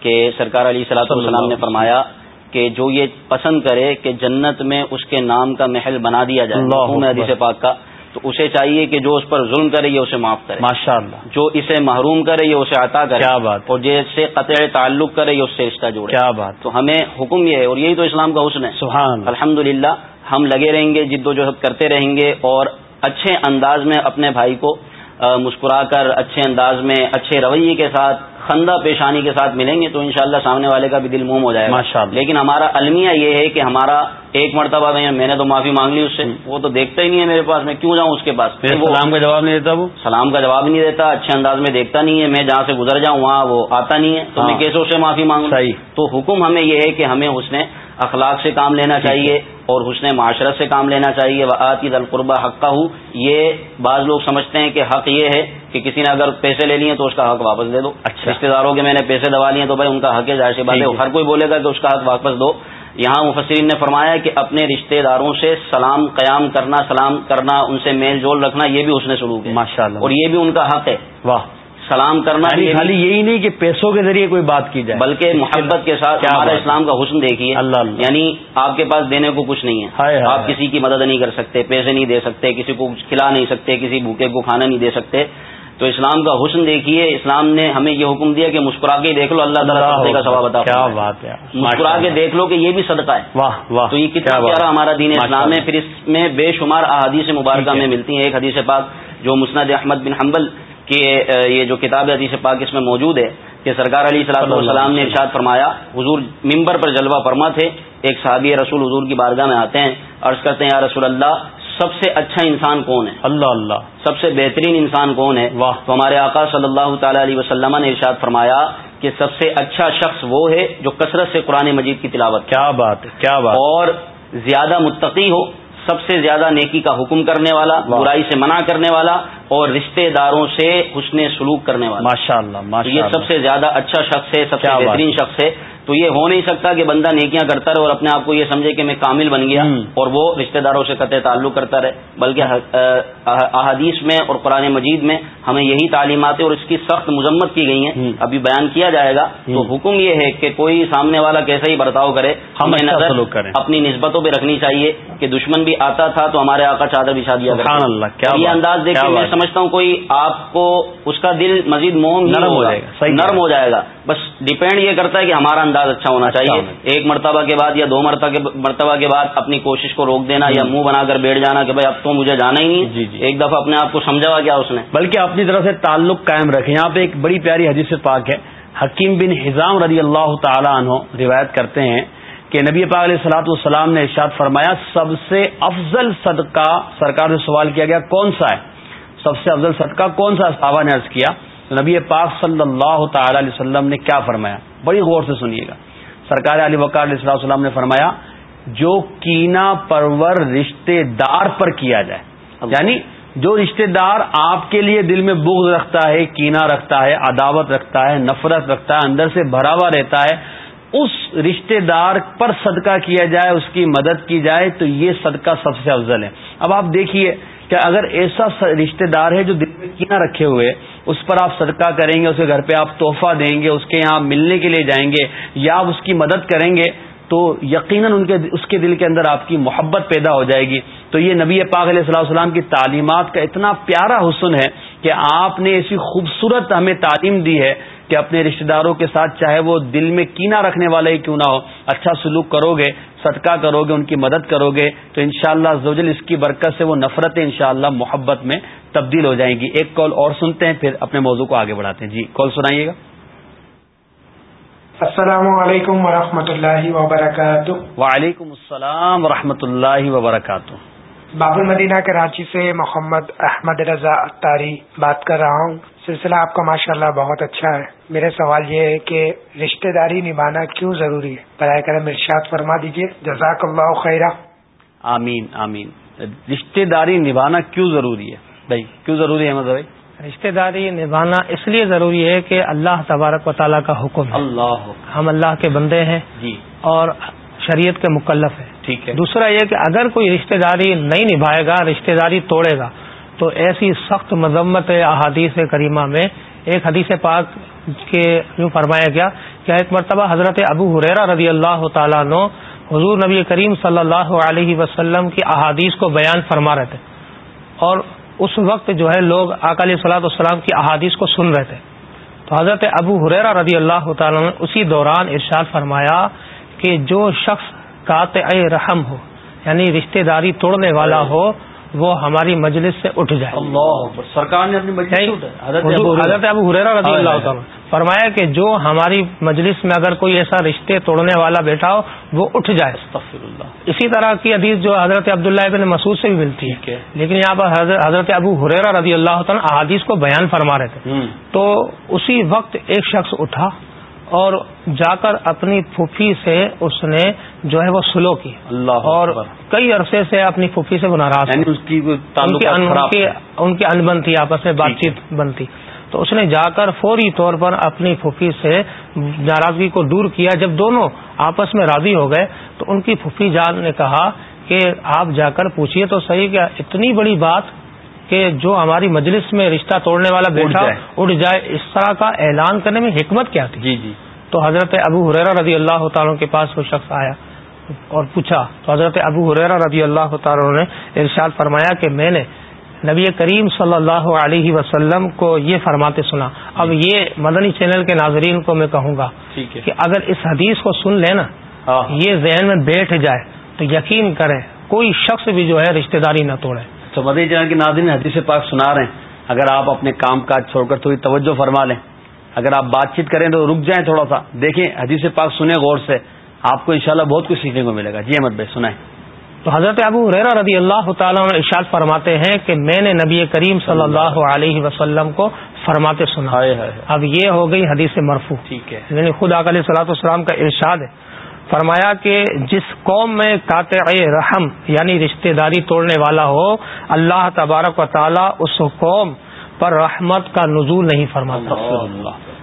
کہ سرکار علی صلاح السلام نے فرمایا کہ جو یہ پسند کرے کہ جنت میں اس کے نام کا محل بنا دیا جائے۔ حدیث پاک کا۔ تو اسے چاہیے کہ جو اس پر ظلم کرے یہ اسے معاف کرے۔ ماشاء اللہ جو اسے محروم کرے یہ اسے عطا کرے۔ کیا بات۔ اور جیسے قطع تعلق کرے یہ اس سے رشتہ جوڑے۔ کیا بات۔ تو ہمیں حکم یہ ہے اور یہی تو اسلام کا حسن ہے۔ سبحان الحمد ہم لگے رہیں گے جد و جہد کرتے رہیں گے اور اچھے انداز میں اپنے بھائی کو مسکرا کر اچھے انداز میں اچھے رویے کے ساتھ خندہ پیشانی کے ساتھ ملیں گے تو انشاءاللہ سامنے والے کا بھی دل موم ہو جائے گا۔ لیکن ہمارا المیہ یہ ہے کہ ہمارا ایک مرتبہ میں نے تو معافی مانگ لی اس سے۔ وہ تو دیکھتا ہی نہیں ہے میرے پاس میں کیوں جاؤں اس کے پاس؟ سلام کا جواب نہیں دیتا وہ؟ سلام کا جواب نہیں دیتا اچھے انداز میں دیکھتا نہیں ہے۔ میں جہاں سے گزر جاؤں وہاں وہ آتا نہیں ہے۔ تو میں ہاں۔ کیسے سے معافی مانگوں؟ تو حکم ہمیں یہ ہے کہ ہمیں اس نے اخلاق سے کام لینا چاہیے اور حسن معاشرت سے کام لینا چاہیے۔ وہ آتی القربہ حق کا ہوں یہ بعض لوگ سمجھتے ہیں کہ حق یہ ہے کہ کسی نے اگر پیسے لے لیے تو اس کا حق واپس دے دو۔ اچھا۔ رشتے داروں کے میں نے پیسے دبا لیے تو بھائی ان کا حق ہے ظاہر بات ہے۔ ہر کوئی بولے گا کہ اس کا حق واپس دو۔ یہاں مفسرین نے فرمایا کہ اپنے رشتے داروں سے سلام قیام کرنا سلام کرنا ان سے میل جول رکھنا یہ بھی اس نے شروع کیا ماشاء اللہ اور یہ بھی ان کا حق ہے۔ واہ۔ سلام کرنا یعنی خالی یہی نہیں کہ پیسوں کے ذریعے کوئی بات کی جائے۔ بلکہ محبت کے ساتھ ہمارا اسلام کا حسن دیکھیے۔ اللہ یعنی آپ کے پاس دینے کو کچھ نہیں ہے۔ آپ کسی کی مدد نہیں کر سکتے پیسے نہیں دے سکتے کسی کو کھلا نہیں سکتے کسی بھوکے کو کھانا نہیں دے سکتے۔ تو اسلام کا حسن دیکھیے۔ اسلام نے ہمیں یہ حکم دیا کہ مسکرا کے دیکھ لو اللہ تعالیٰ کا سوال بتا کیا بات ہے۔ مسکرا کے دیکھ لو کہ یہ بھی صدقہ ہے۔ واہ واہ۔ تو یہ کتنا پیارا ہمارا دین اسلام ہے۔ پھر اس میں بے شمار احادیث مبارکہ میں ملتی ہیں۔ ایک حدیث پاک جو مسند احمد بن حنبل کہ یہ جو کتاب حدیث پاک اس میں موجود ہے کہ سرکار علی صلاح والسلام نے ارشاد فرمایا حضور ممبر پر جلوہ فرما تھے ایک صحابی رسول حضور کی بارگاہ میں آتے ہیں عرض کرتے ہیں یا رسول اللہ سب سے اچھا انسان کون ہے؟ اللہ اللہ۔ سب سے بہترین انسان کون ہے؟ واہ۔ تو ہمارے آقا صلی اللہ تعالی علیہ وسلم نے ارشاد فرمایا کہ سب سے اچھا شخص وہ ہے جو کثرت سے قرآن مجید کی تلاوت کیا بات کیا بات اور زیادہ متقی ہو۔ سب سے زیادہ نیکی کا حکم کرنے والا برائی سے منع کرنے والا اور رشتہ داروں سے حسن سلوک کرنے والا۔ ماشاء اللہ یہ سب سے زیادہ اچھا شخص ہے سب سے بہترین شخص ہے۔ تو یہ ہو نہیں سکتا کہ بندہ نیکیاں کرتا رہے اور اپنے آپ کو یہ سمجھے کہ میں کامل بن گیا اور وہ رشتہ داروں سے قطع تعلق کرتا رہے بلکہ احادیث میں اور قرآن مجید میں ہمیں یہی تعلیمات اور اس کی سخت مذمت کی گئی ہیں۔ ابھی بیان کیا جائے گا۔ تو حکم یہ ہے کہ کوئی سامنے والا کیسا ہی برتاؤ کرے ہمیں نظر اپنی نسبتوں پہ رکھنی چاہیے کہ دشمن بھی آتا تھا تو ہمارے آقا چادر بچھا دیا یہ انداز دیکھ میں سمجھتا ہوں کوئی آپ کو اس کا دل مزید موم نرم ہو جائے گا۔ بس ڈپینڈ یہ کرتا ہے کہ ہمارا انداز اچھا ہونا چاہیے۔ ایک مرتبہ کے بعد یا دو مرتبہ کے بعد اپنی کوشش کو روک دینا یا منہ بنا کر بیٹھ جانا کہ بھائی اب تو مجھے جانا ہی نہیں۔ جی جی۔ ایک دفعہ اپنے آپ کو سمجھا کیا اس نے۔ بلکہ اپنی طرف سے تعلق قائم رکھے یہاں پہ ایک بڑی پیاری حدیث پاک ہے۔ حکیم بن حزام رضی اللہ تعالی عنہ روایت کرتے ہیں کہ نبی پاک علیہ سلاۃ والسلام نے ارشاد فرمایا سب سے افضل صدقہ سرکار سے سوال کیا گیا کون سا ہے؟ سب سے افضل صدقہ کون سا صحابہ نے عرض کیا نبی پاک صلی اللہ تعالی علیہ وسلم نے کیا فرمایا؟ بڑی غور سے سنیے گا۔ سرکار علی وقار علیہ السلام نے فرمایا جو کینا پرور رشتے دار پر کیا جائے یعنی جو رشتے دار آپ کے لیے دل میں بغض رکھتا ہے کینا رکھتا ہے عداوت رکھتا ہے نفرت رکھتا ہے اندر سے بھرا ہوا رہتا ہے اس رشتے دار پر صدقہ کیا جائے اس کی مدد کی جائے تو یہ صدقہ سب سے افضل ہے۔ اب آپ دیکھیے کہ اگر ایسا رشتے دار ہے جو دل میں کینا رکھے ہوئے اس پر آپ صدقہ کریں گے، اسے گھر پہ آپ تحفہ دیں گے، اس کے یہاں ملنے کے لیے جائیں گے یا آپ اس کی مدد کریں گے، تو یقیناً ان کے اس کے دل کے اندر آپ کی محبت پیدا ہو جائے گی۔ تو یہ نبی پاک علیہ السلام السلام کی تعلیمات کا اتنا پیارا حسن ہے کہ آپ نے ایسی خوبصورت ہمیں تعلیم دی ہے کہ اپنے رشتہ داروں کے ساتھ چاہے وہ دل میں کینا رکھنے والے ہی کیوں نہ ہو اچھا سلوک کرو گے صدقہ کرو گے ان کی مدد کرو گے تو انشاءاللہ شاء اللہ اس کی برکت سے وہ نفرتیں انشاءاللہ محبت میں تبدیل ہو جائیں گی۔ ایک کال اور سنتے ہیں پھر اپنے موضوع کو آگے بڑھاتے ہیں۔ جی کال سنائیے گا۔ السلام علیکم ورحمۃ اللہ وبرکاتہ۔ وعلیکم السلام ورحمۃ اللہ وبرکاتہ۔ باب المدینہ کراچی سے محمد احمد رضا اتاری بات کر رہا ہوں۔ سلسلہ آپ کا ماشاء اللہ بہت اچھا ہے۔ میرا سوال یہ ہے کہ رشتہ داری نبھانا کیوں ضروری ہے؟ برائے کرم ارشاد فرما دیجیے جزاک اللہ خیرہ آمین آمین۔ رشتہ داری نبھانا کیوں ضروری ہے؟ بھائی کیوں ضروری ہے مطلب رشتہ داری نبھانا اس لیے ضروری ہے کہ اللہ تبارک و تعالیٰ کا حکم ہے۔ اللہ ہم اللہ کے بندے ہیں جی۔ اور شریعت کے مکلف ہے ٹھیک ہے۔ دوسرا یہ کہ اگر کوئی رشتہ داری نہیں نبھائے گا، رشتہ داری توڑے گا، تو ایسی سخت مذمت احادیث کریمہ میں ایک حدیث پاک کے یوں فرمایا گیا کیا ایک مرتبہ حضرت ابو حریرا رضی اللہ تعالیٰ عنہ حضور نبی کریم صلی اللہ علیہ وسلم کی احادیث کو بیان فرما رہے تھے۔ اور اس وقت جو ہے لوگ اکالی صلاح السلام کی احادیث کو سن رہے تھے۔ تو حضرت ابو حریرا رضی اللہ تعالیٰ نے اسی دوران ارشاد فرمایا کہ جو شخص کات رحم ہو یعنی رشتہ داری توڑنے والا ہو وہ ہماری مجلس سے اٹھ جائے۔ اللہ سرکار نے اپنی حضرت ابو حریرا رضی اللہ تعالیٰ فرمایا کہ جو ہماری مجلس میں اگر کوئی ایسا رشتے توڑنے والا بیٹھا ہو وہ اٹھ جائے۔ اسی طرح کی حدیث جو حضرت عبداللہ ابن مسعود سے بھی ملتی ہے۔ لیکن یہاں پر حضرت ابو حریرا رضی اللہ تعالیٰ احادیث کو بیان فرما رہے تھے۔ تو اسی وقت ایک شخص اٹھا۔ اور جا کر اپنی پھوپھی سے اس نے جو ہے وہ سلو کی۔ اللہ اور کئی عرصے سے اپنی پھوپھی سے وہ ناراض یعنی ان کی انبن تھی آپس میں بات چیت بنتی تو اس نے جا کر فوری طور پر اپنی پھوپھی سے ناراضگی کو دور کیا۔ جب دونوں آپس میں راضی ہو گئے تو ان کی پھوپھی جان نے کہا کہ آپ جا کر پوچھیے تو صحیح کیا؟ اتنی بڑی بات کہ جو ہماری مجلس میں رشتہ توڑنے والا بیٹھا اٹھ جائے اس طرح کا اعلان کرنے میں حکمت کیا تھی؟ جی جی۔ تو حضرت ابو حریرا رضی اللہ تعالیٰ کے پاس وہ شخص آیا اور پوچھا۔ تو حضرت ابو حریرا رضی اللہ تعالیٰ نے ارشاد فرمایا کہ میں نے نبی کریم صلی اللہ علیہ وسلم کو یہ فرماتے سنا۔ اب یہ مدنی چینل کے ناظرین کو میں کہوں گا کہ اگر اس حدیث کو سن لیں نا ہاں۔ یہ ذہن میں بیٹھ جائے تو یقین کریں کوئی شخص بھی جو ہے رشتہ داری نہ توڑے۔ تو مدنی چینل کے ناظرین حدیث پاک سنا رہے ہیں۔ اگر آپ اپنے کام کاج چھوڑ کر تھوڑی توجہ فرما لیں۔ اگر آپ بات چیت کریں تو رک جائیں تھوڑا سا۔ دیکھیں حدیث پاک سنیں غور سے۔ آپ کو انشاءاللہ بہت کچھ سیکھنے کو ملے گا۔ جی احمد بھائی سنائیں۔ تو حضرت ابو ریرا رضی اللہ تعالیٰ ارشاد فرماتے ہیں کہ میں نے نبی کریم صلی اللہ علیہ وسلم کو فرماتے سنا۔ اب یہ ہو گئی حدیث مرفو ٹھیک ہے۔ یعنی خود صلاح السلام کا ارشاد ہے۔ فرمایا کہ جس قوم میں قاطع رحم یعنی رشتہ داری توڑنے والا ہو اللہ تبارک و تعالیٰ اس قوم پر رحمت کا نزول نہیں فرماتا۔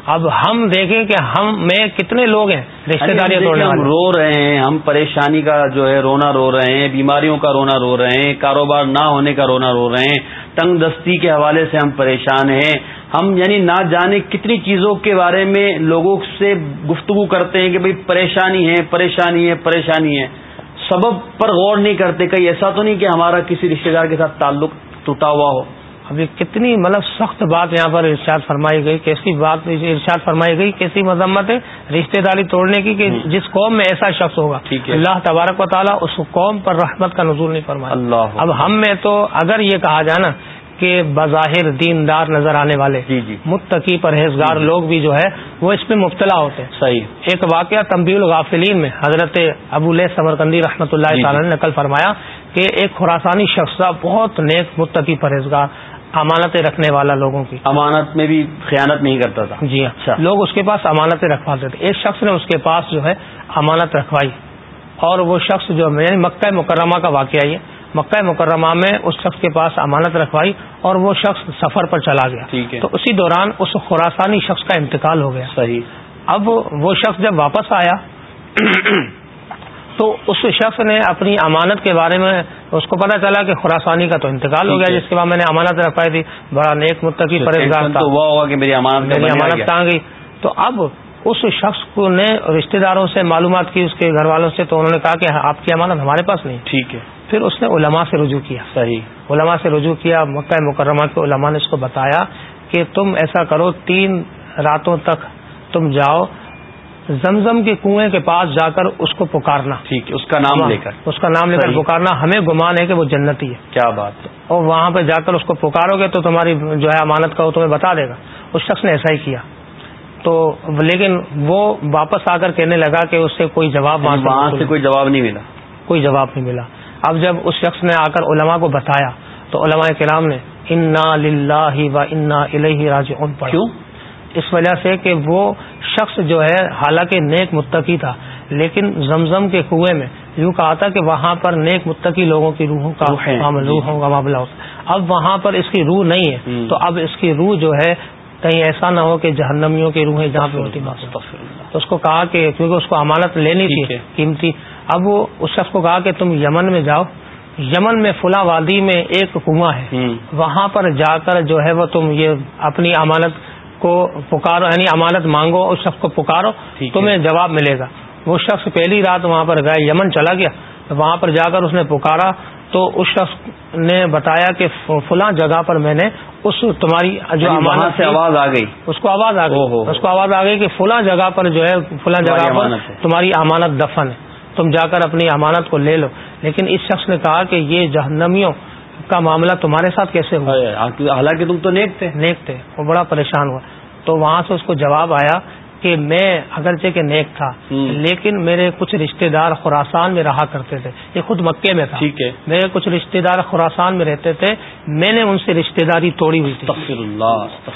اب ہم دیکھیں کہ ہم میں کتنے لوگ ہیں رشتے داری ہم رو رہے ہیں ہم پریشانی کا جو ہے رونا رو رہے ہیں بیماریوں کا رونا رو رہے ہیں کاروبار نہ ہونے کا رونا رو رہے ہیں تنگ دستی کے حوالے سے ہم پریشان ہیں۔ ہم یعنی نہ جانے کتنی چیزوں کے بارے میں لوگوں سے گفتگو کرتے ہیں کہ بھئی پریشانی ہے پریشانی ہے پریشانی ہے۔ سبب پر غور نہیں کرتے کہیں ایسا تو نہیں کہ ہمارا کسی رشتہ دار کے ساتھ تعلق ٹوٹا ہوا ہو۔ ابھی کتنی مطلب سخت بات یہاں پر ارشاد فرمائی گئی کیسی بات ارشاد فرمائی گئی کیسی مذمت ہے رشتہ داری توڑنے کی کہ جس قوم میں ایسا شخص ہوگا۔ اللہ تبارک و تعالیٰ اس قوم پر رحمت کا نزول نہیں فرمایا اب ہم میں تو اگر یہ کہا جائے کہ بظاہر دیندار نظر آنے والے جی جی۔ متقی پرہیزگار جی، جی۔ لوگ بھی جو ہے وہ اس میں مبتلا ہوتے ہیں۔ صحیح۔ ایک واقعہ تمبیل غافلین میں حضرت ابو سمرکندی رحمۃ اللہ جی، تعالی نے نقل فرمایا کہ ایک خوراسانی شخص بہت نیک متقی پرہیزگار امانتیں رکھنے والا لوگوں کی۔ امانت میں بھی خیانت نہیں کرتا تھا۔ جی ہاں۔ اچھا۔ لوگ اس کے پاس امانتیں رکھواتے تھے۔ ایک شخص نے اس کے پاس جو ہے امانت رکھوائی اور وہ شخص جو یعنی مکہ مکرمہ کا واقعہ یہ مکہ مکرمہ میں اس شخص کے پاس امانت رکھوائی اور وہ شخص سفر پر چلا گیا۔ تو اسی دوران اس خوراسانی شخص کا انتقال ہو گیا۔ صحیح۔ اب وہ شخص جب واپس آیا تو اس شخص نے اپنی امانت کے بارے میں اس کو پتا چلا کہ خوراسانی کا تو انتقال ہو گیا جس کے بعد میں نے امانت رکھ پائی تھی۔ بڑا نیک متقی میری امانت آ گئی۔ تو اب اس شخص کو نے رشتہ داروں سے معلومات کی اس کے گھر والوں سے تو انہوں نے کہا کہ آپ کی امانت ہمارے پاس نہیں۔ ٹھیک ہے۔ پھر اس نے علماء سے رجوع کیا۔ صحیح۔ علماء سے رجوع کیا مکہ مکرمہ کے علماء نے اس کو بتایا کہ تم ایسا کرو تین راتوں تک تم جاؤ زمزم کے کنویں کے پاس جا کر اس کو پکارنا۔ ٹھیک ہے اس کا نام لے کر۔ اس کا نام لے کر پکارنا ہمیں گمان ہے کہ وہ جنتی ہے۔ کیا بات اور وہاں پہ جا کر اس کو پکارو گے تو تمہاری جو ہے امانت کا وہ تمہیں بتا دے گا۔ اس شخص نے ایسا ہی کیا۔ تو لیکن وہ واپس آ کر کہنے لگا کہ اس سے کوئی جواب وہاں سے کوئی جواب نہیں ملا۔ کوئی جواب نہیں ملا۔ اب جب اس شخص نے آ کر علماء کو بتایا تو علماء کرام نے انا للہ و انا الہ راج کیوں؟ اس وجہ سے کہ وہ شخص جو ہے حالانکہ نیک متقی تھا لیکن زمزم کے کنویں میں یوں کہا تھا کہ وہاں پر نیک متقی لوگوں کی روحوں کا روحوں کا معاملہ ہوتا اب وہاں پر اس کی روح نہیں ہے۔ تو اب اس کی روح جو ہے کہیں ایسا نہ ہو کہ جہنمیوں کی روحیں جہاں پہ ہوتی۔ تو اس کو کہا کہ کیونکہ اس کو امانت لینی تھی قیمتی اب وہ اس شخص کو کہا کہ تم یمن میں جاؤ۔ یمن میں فلاں وادی میں ایک کنواں ہے۔ وہاں پر جا کر جو ہے وہ تم یہ اپنی امانت کو پکارو یعنی امانت مانگو اس شخص کو پکارو تمہیں جواب ملے گا۔ وہ شخص پہلی رات وہاں پر گئے یمن چلا گیا۔ وہاں پر جا کر اس نے پکارا تو اس شخص نے بتایا کہ فلاں جگہ پر میں نے اس تمہاری جو یعنی امانت سے آواز آ گئی۔ اس کو آواز آ گئی۔ اس کو آواز آ گئی کہ فلاں جگہ پر جو ہے فلاں جگہ پر تمہاری امانت دفن ہے۔ تم جا کر اپنی امانت کو لے لو۔ لیکن اس شخص نے کہا کہ یہ جہنمیوں کا معاملہ تمہارے ساتھ کیسے ہوا؟ حالانکہ تم تو نیک تھے۔ نیک تھے وہ بڑا پریشان ہوا۔ تو وہاں سے اس کو جواب آیا کہ میں اگرچہ کہ نیک تھا لیکن میرے کچھ رشتہ دار خوراسان میں رہا کرتے تھے۔ یہ خود مکے میں تھا۔ ٹھیک ہے۔ میرے کچھ رشتہ دار خوراسان میں رہتے تھے۔ میں نے ان سے رشتہ داری توڑی ہوئی تھی۔ تفصیل اللہ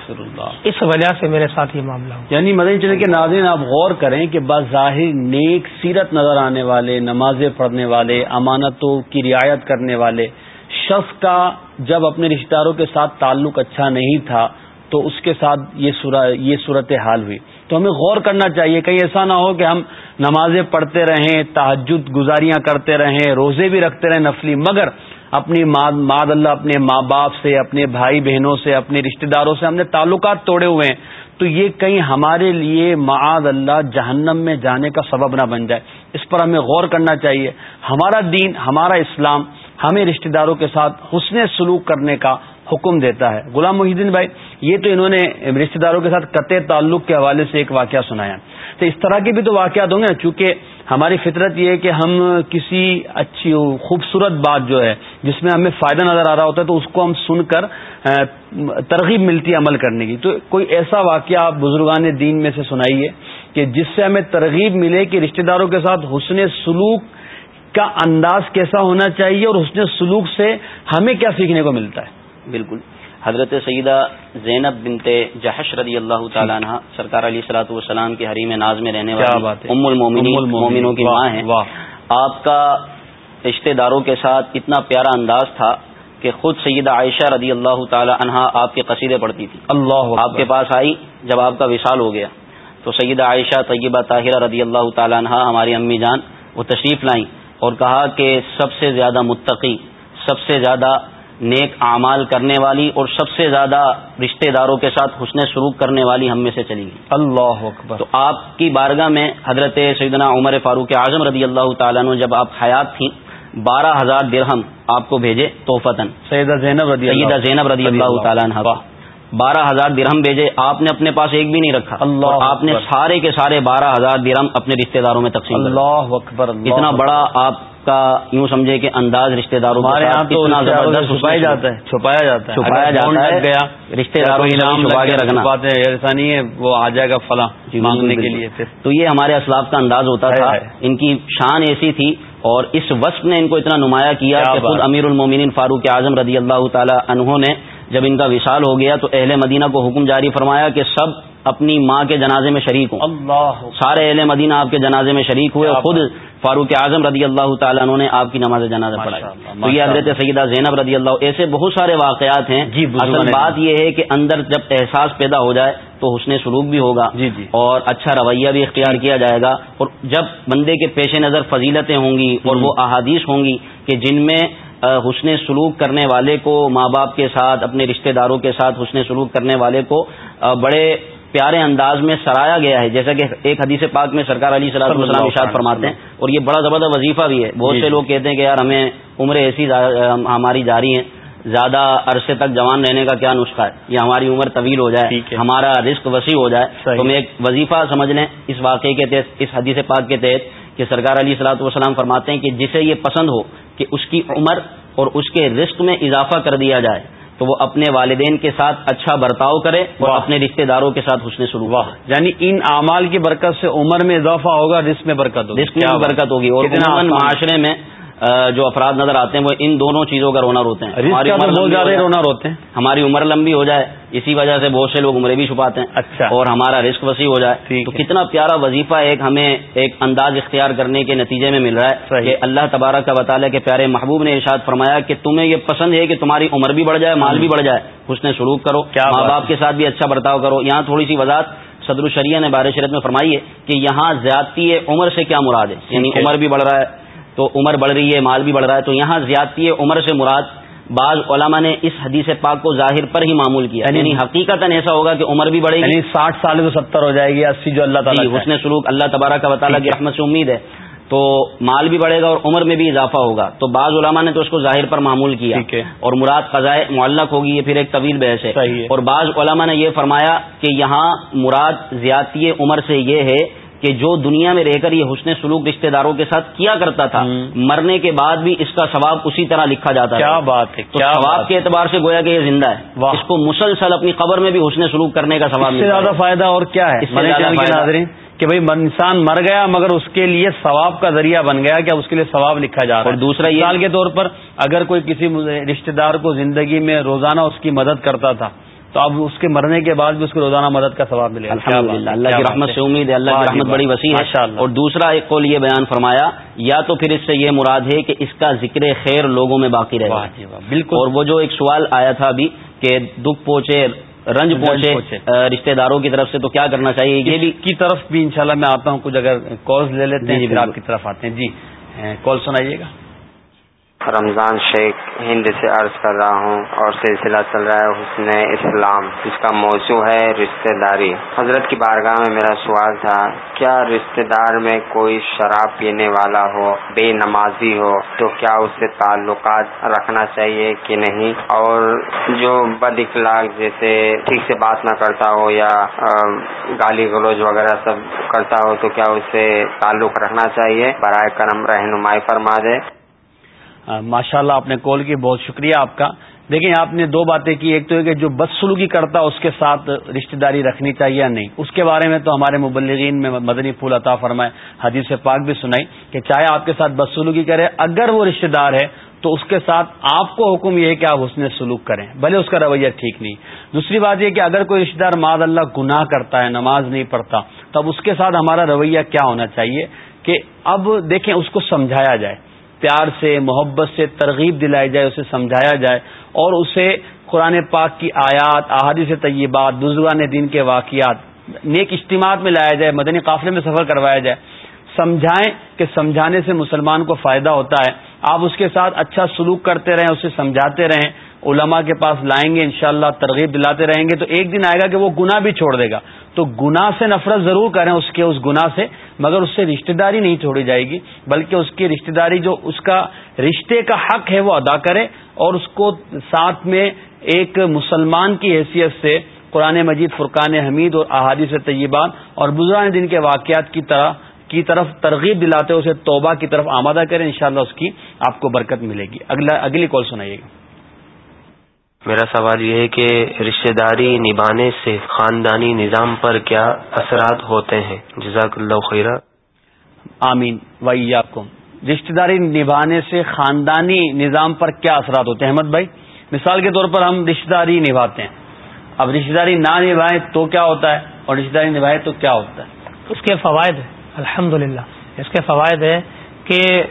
اللہ۔ اس وجہ سے میرے ساتھ یہ معاملہ ہوا۔ یعنی مدنی چلے کے ناظرین آپ غور کریں کہ بظاہر نیک سیرت نظر آنے والے نمازیں پڑھنے والے امانتوں کی رعایت کرنے والے شخص کا جب اپنے رشتہ داروں کے ساتھ تعلق اچھا نہیں تھا تو اس کے ساتھ یہ صورت حال ہوئی۔ تو ہمیں غور کرنا چاہیے کہیں ایسا نہ ہو کہ ہم نمازیں پڑھتے رہیں تحجد گزاریاں کرتے رہیں، روزے بھی رکھتے رہیں نفلی، مگر اپنی ماد اللہ اپنے ماں باپ سے، اپنے بھائی بہنوں سے، اپنے رشتہ داروں سے ہم نے تعلقات توڑے ہوئے ہیں۔ تو یہ کہیں ہمارے لیے معاد اللہ جہنم میں جانے کا سبب نہ بن جائے۔ اس پر ہمیں غور کرنا چاہیے۔ ہمارا دین، ہمارا اسلام ہمیں رشتہ داروں کے ساتھ حسن سلوک کرنے کا حکم دیتا ہے۔ غلام محدین بھائی، یہ تو انہوں نے رشتے داروں کے ساتھ قطع تعلق کے حوالے سے ایک واقعہ سنایا۔ تو اس طرح کے بھی تو واقعات ہوں گے چونکہ ہماری فطرت یہ ہے کہ ہم کسی اچھی خوبصورت بات جو ہے، جس میں ہمیں فائدہ نظر آ رہا ہوتا ہے، تو اس کو ہم سن کر ترغیب ملتی ہے عمل کرنے کی۔ تو کوئی ایسا واقعہ آپ بزرگان دین میں سے سنائیے کہ جس سے ہمیں ترغیب ملے کہ رشتے داروں کے ساتھ حسن سلوک کا انداز کیسا ہونا چاہیے اور حسن سلوک سے ہمیں کیا سیکھنے کو ملتا ہے۔ بالکل۔ حضرت سیدہ زینب بنتے جہش رضی اللہ تعالیٰ عنہ سرکار علی صلاحت والسلام کے حریم ناز میں رہنے والی ام المومنوں کی ماں ہیں۔ آپ کا رشتہ داروں کے ساتھ اتنا پیارا انداز تھا کہ خود سیدہ عائشہ رضی اللہ تعالی عنہ آپ کے قصیدے پڑھتی تھی۔ اللہ آپ کے پاس آئی جب آپ کا وصال ہو گیا۔ تو سیدہ عائشہ طیبہ طاہرہ رضی اللہ تعالی عنہ ہماری امی جان وہ تشریف لائیں اور کہا کہ سب سے زیادہ متقی سب سے زیادہ نیک اعمال کرنے والی اور سب سے زیادہ رشتہ داروں کے ساتھ حسن سلوک کرنے والی ہم میں سے چلی گئی۔ اللہ اکبر۔ تو آپ کی بارگاہ میں حضرت سیدنا عمر فاروق اعظم رضی اللہ تعالیٰ نے جب آپ حیات تھیں بارہ ہزار درہم آپ کو بھیجے توفتن سیدہ زینب رضی سیدہ زینب رضی اللہ تعالیٰ عنہ بارہ ہزار درہم بھیجے آپ نے اپنے پاس ایک بھی نہیں رکھا۔ اللہ آپ نے سارے کے سارے بارہ ہزار درہم اپنے رشتہ داروں میں تقسیم اللہ اکبر اتنا بڑا آپ کا یوں سمجھے کہ انداز رشتہ داروں ہمارے یہاں تو چھپایا جاتا ہے چھپایا جاتا ہے۔ چھپایا جاتا ہے گیا رشتے داروں چھپا کے رکھنا۔ ایسا نہیں ہے وہ آ جائے گا فلاں جی، مانگنے کے لیے تو یہ ہمارے اسلاف کا انداز ہوتا تھا۔ ان کی شان ایسی تھی اور اس وقت نے ان کو اتنا نمایاں کیا کہ خود امیر المومنین فاروق اعظم رضی اللہ تعالی انہوں نے جب ان کا وشال ہو گیا تو اہل مدینہ کو حکم جاری فرمایا کہ سب اپنی ماں کے جنازے میں شریک ہوں۔ اللہ سارے اہل مدینہ آپ کے جنازے میں شریک ہوئے خود فاروق اعظم رضی اللہ تعالیٰ انہوں نے آپ کی نماز جنازہ پڑھائی۔ تو یہ حضرت سیدہ زینب رضی اللہ ایسے بہت سارے واقعات ہیں۔ جی اصل بات یہ ہے کہ اندر جب احساس پیدا ہو جائے تو حسن سلوک بھی ہوگا جی جی۔ اور اچھا رویہ بھی اختیار کیا جائے گا۔ اور جب بندے کے پیش نظر فضیلتیں ہوں گی اور وہ احادیث ہوں گی کہ جن میں حسن سلوک کرنے والے کو ماں باپ کے ساتھ اپنے رشتہ داروں کے ساتھ حسن سلوک کرنے والے کو بڑے پیارے انداز میں سرایا گیا ہے جیسا کہ ایک حدیث پاک میں سرکار علی صلاح السلام اشاد فرماتے ہیں۔ اور یہ بڑا زبردست وظیفہ بھی ہے۔ بہت جی، سے جی۔ لوگ کہتے ہیں کہ یار ہمیں عمریں ایسی ہماری جاری ہیں زیادہ عرصے تک جوان رہنے کا کیا نسخہ ہے؟ یا ہماری عمر طویل ہو جائے ہمارا رسک وسیع ہو جائے۔ تو میں ایک وظیفہ سمجھ لیں اس واقعے کے تحت اس حدیث پاک کے تحت کہ سرکار علی صلاحت والسلام فرماتے ہیں کہ جسے یہ پسند ہو کہ اس کی عمر اور اس کے رسک میں اضافہ کر دیا جائے۔ تو وہ اپنے والدین کے ساتھ اچھا برتاؤ کرے اور اپنے رشتہ داروں کے ساتھ حسن سلوک واہ. یعنی ان اعمال کی برکت سے عمر میں اضافہ ہوگا رسک میں برکت ہوگی۔ رسک میں برکت ہوگی اور معاشرے میں جو افراد نظر آتے ہیں وہ ان دونوں چیزوں کا رونر ہوتے ہیں۔ ہماری عمر زیادہ رونر ہوتے ہیں۔ ہماری عمر لمبی ہو جائے اسی وجہ سے بہت سے لوگ عمریں بھی چھپاتے ہیں۔ اچھا۔ اور ہمارا رسک وسیع ہو جائے۔ تو کتنا پیارا وظیفہ ایک ہمیں ایک انداز اختیار کرنے کے نتیجے میں مل رہا ہے کہ اللہ تبارک کا بطالہ کے پیارے محبوب نے ارشاد فرمایا کہ تمہیں یہ پسند ہے کہ تمہاری عمر بھی بڑھ جائے مال بھی بڑھ جائے۔ حسن سلوک کرو ماں باپ کے ساتھ بھی اچھا برتاؤ کرو۔ یہاں تھوڑی سی وضاحت صدر الشریعہ نے بار شرط میں فرمائی ہے کہ یہاں زیادتی عمر سے کیا مراد ہے؟ یعنی عمر بھی بڑھ رہا ہے تو عمر بڑھ رہی ہے مال بھی بڑھ رہا ہے۔ تو یہاں زیادتی عمر سے مراد بعض علماء نے اس حدیث پاک کو ظاہر پر ہی معمول کیا۔ یعنی, یعنی حقیقت ایسا ہوگا کہ عمر بھی بڑھے گی۔ یعنی ساٹھ سال تو ستر ہو جائے گی اسی جو اللہ تعالیٰ جی، حسن سلوک اللہ تبارہ کا وطالعہ کی رحمت سے امید ہے۔ تو مال بھی بڑھے گا اور عمر میں بھی اضافہ ہوگا۔ تو بعض علماء نے تو اس کو ظاہر پر معمول کیا۔ اور مراد قضائے معلق ہوگی یہ پھر ایک طویل بحث ہے۔ اور بعض علماء نے یہ فرمایا کہ یہاں مراد زیادتی عمر سے یہ ہے کہ جو دنیا میں رہ کر یہ حسن سلوک رشتہ داروں کے ساتھ کیا کرتا تھا مرنے کے بعد بھی اس کا ثواب اسی طرح لکھا جاتا ہے کیا بات ہے کیا ثواب کے اعتبار سے گویا کہ یہ زندہ ہے۔ اس کو مسلسل اپنی قبر میں بھی حسن سلوک کرنے کا ثواب سے زیادہ فائدہ اور کیا ہے؟ کہ بھائی انسان مر گیا مگر اس کے لیے ثواب کا ذریعہ بن گیا کہ اس کے لیے ثواب لکھا جا رہا ہے۔ اور دوسرا یہ کے طور پر اگر کوئی کسی رشتہ دار کو زندگی میں روزانہ اس کی مدد کرتا تھا تو اب اس کے مرنے کے بعد بھی اس کو روزانہ مدد کا ثواب ملے گا. اللہ کی رحمت سے امید ہے اللہ کی رحمت بڑی وسیع ہے۔ اور دوسرا ایک قول یہ بیان فرمایا یا تو پھر اس سے یہ مراد ہے کہ اس کا ذکر خیر لوگوں میں باقی رہے جی، بالکل۔ اور وہ جو ایک سوال آیا تھا ابھی کہ دکھ پہنچے رنج پہنچے رشتہ داروں کی طرف سے تو کیا کرنا چاہیے؟ یہ بھی کی طرف بھی انشاءاللہ میں آتا ہوں کچھ اگر کالز لے لیتے ہیں جی، پھر آپ کی طرف آتے ہیں۔ جی کال سنائیے گا۔ رمضان شیخ ہند سے عرض کر رہا ہوں اور سلسلہ چل رہا ہے حسن اسلام۔ جس کا موضوع ہے رشتہ داری۔ حضرت کی بارگاہ میں میرا سوال تھا، کیا رشتہ دار میں کوئی شراب پینے والا ہو، بے نمازی ہو، تو کیا اس سے تعلقات رکھنا چاہیے کہ نہیں؟ اور جو بد اخلاق جیسے ٹھیک سے بات نہ کرتا ہو یا گالی گلوچ وغیرہ سب کرتا ہو، تو کیا اس سے تعلق رکھنا چاہیے؟ برائے کرم رہنمائی فرما دے۔ ماشاء اللہ آپ نے کال کی، بہت شکریہ آپ کا۔ دیکھیں، آپ نے دو باتیں کی، ایک تو ہے کہ جو بدسلوکی کرتا، اس کے ساتھ رشتہ داری رکھنی چاہیے یا نہیں؟ اس کے بارے میں تو ہمارے مبلغین میں مدنی پھول عطا فرمائے، حدیث پاک بھی سنائی کہ چاہے آپ کے ساتھ بدسلوکی کرے، اگر وہ رشتہ دار ہے تو اس کے ساتھ آپ کو حکم یہ ہے کہ آپ حسن سلوک کریں، بھلے اس کا رویہ ٹھیک نہیں۔ دوسری بات یہ کہ اگر کوئی رشتہ دار ماد اللہ گناہ کرتا ہے، نماز نہیں پڑھتا، تب اس کے ساتھ ہمارا رویہ کیا ہونا چاہیے؟ کہ اب دیکھیں، اس کو سمجھایا جائے۔ پیار سے، محبت سے ترغیب دلائی جائے، اسے سمجھایا جائے اور اسے قرآن پاک کی آیات احادی سے طیبات، بزرگان دین کے واقعات، نیک اجتماعات میں لایا جائے، مدنی قافلے میں سفر کروایا جائے۔ سمجھائیں کہ سمجھانے سے مسلمان کو فائدہ ہوتا ہے۔ آپ اس کے ساتھ اچھا سلوک کرتے رہیں، اسے سمجھاتے رہیں۔ علماء کے پاس لائیں گے، انشاءاللہ ترغیب دلاتے رہیں گے۔ تو ایک دن آئے گا کہ وہ گناہ بھی چھوڑ دے گا۔ تو گناہ سے نفرت ضرور کریں اس کے اس گناہ سے، مگر اس سے رشتہ داری نہیں چھوڑی جائے گی، بلکہ اس کی رشتہ داری جو اس کا رشتے کا حق ہے وہ ادا کرے اور اس کو ساتھ میں ایک مسلمان کی حیثیت سے قرآن مجید، فرقان حمید اور احادی سے طیبات اور بزران دن کے واقعات کی طرح، کی طرف ترغیب دلاتے اسے توبہ کی طرف آمادہ کریں، انشاءاللہ اس کی آپ کو برکت ملے گی۔ اگلا، اگلی کال سنائیے گا۔ میرا سوال یہ ہے کہ رشتہ داری نبھانے سے خاندانی نظام پر کیا اثرات ہوتے ہیں؟ جزاک اللہ خیرہ۔ آمین۔ وئی آپ کو رشتہ داری نبھانے سے خاندانی نظام پر کیا اثرات ہوتے ہیں؟ احمد بھائی مثال کے طور پر ہم رشتہ داری نبھاتے ہیں۔ اب رشتہ داری نہ نبھائیں تو کیا ہوتا ہے؟ اور رشتہ داری نبھائے تو کیا ہوتا ہے؟ اس کے فوائد الحمد اس کے فوائد ہے کہ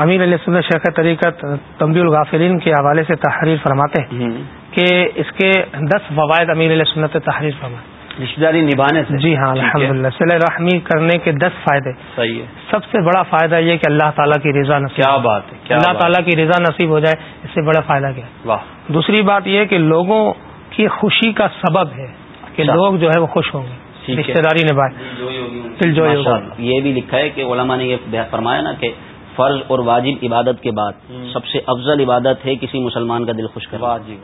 امیر علیہ سنت شیخ طریقت تمبی الغافرین کے حوالے سے تحریر فرماتے ہیں کہ اس کے دس فوائد امیر علیہ سنت تحریر فرمائے۔ رشتے داری نبھانے سے۔ جی ہاں الحمد للہ صلی رحمی کرنے کے دس فائدے۔ صحیح ہے۔ سب سے بڑا فائدہ یہ کہ اللہ تعالیٰ کی رضا نصیب کیا بات ہے اللہ تعالیٰ کی رضا نصیب ہو جائے اس سے بڑا فائدہ کیا؟ واہ۔ دوسری بات یہ کہ لوگوں کی خوشی کا سبب ہے کہ اچھا۔ لوگ جو ہے وہ خوش ہوں گے رشتے داری نبھائے۔ یہ بھی لکھا ہے کہ علماء نے یہ فرمایا نا کہ فرض اور واجب عبادت کے بعد سب سے افضل عبادت ہے کسی مسلمان کا دل خوش کرنا۔ جی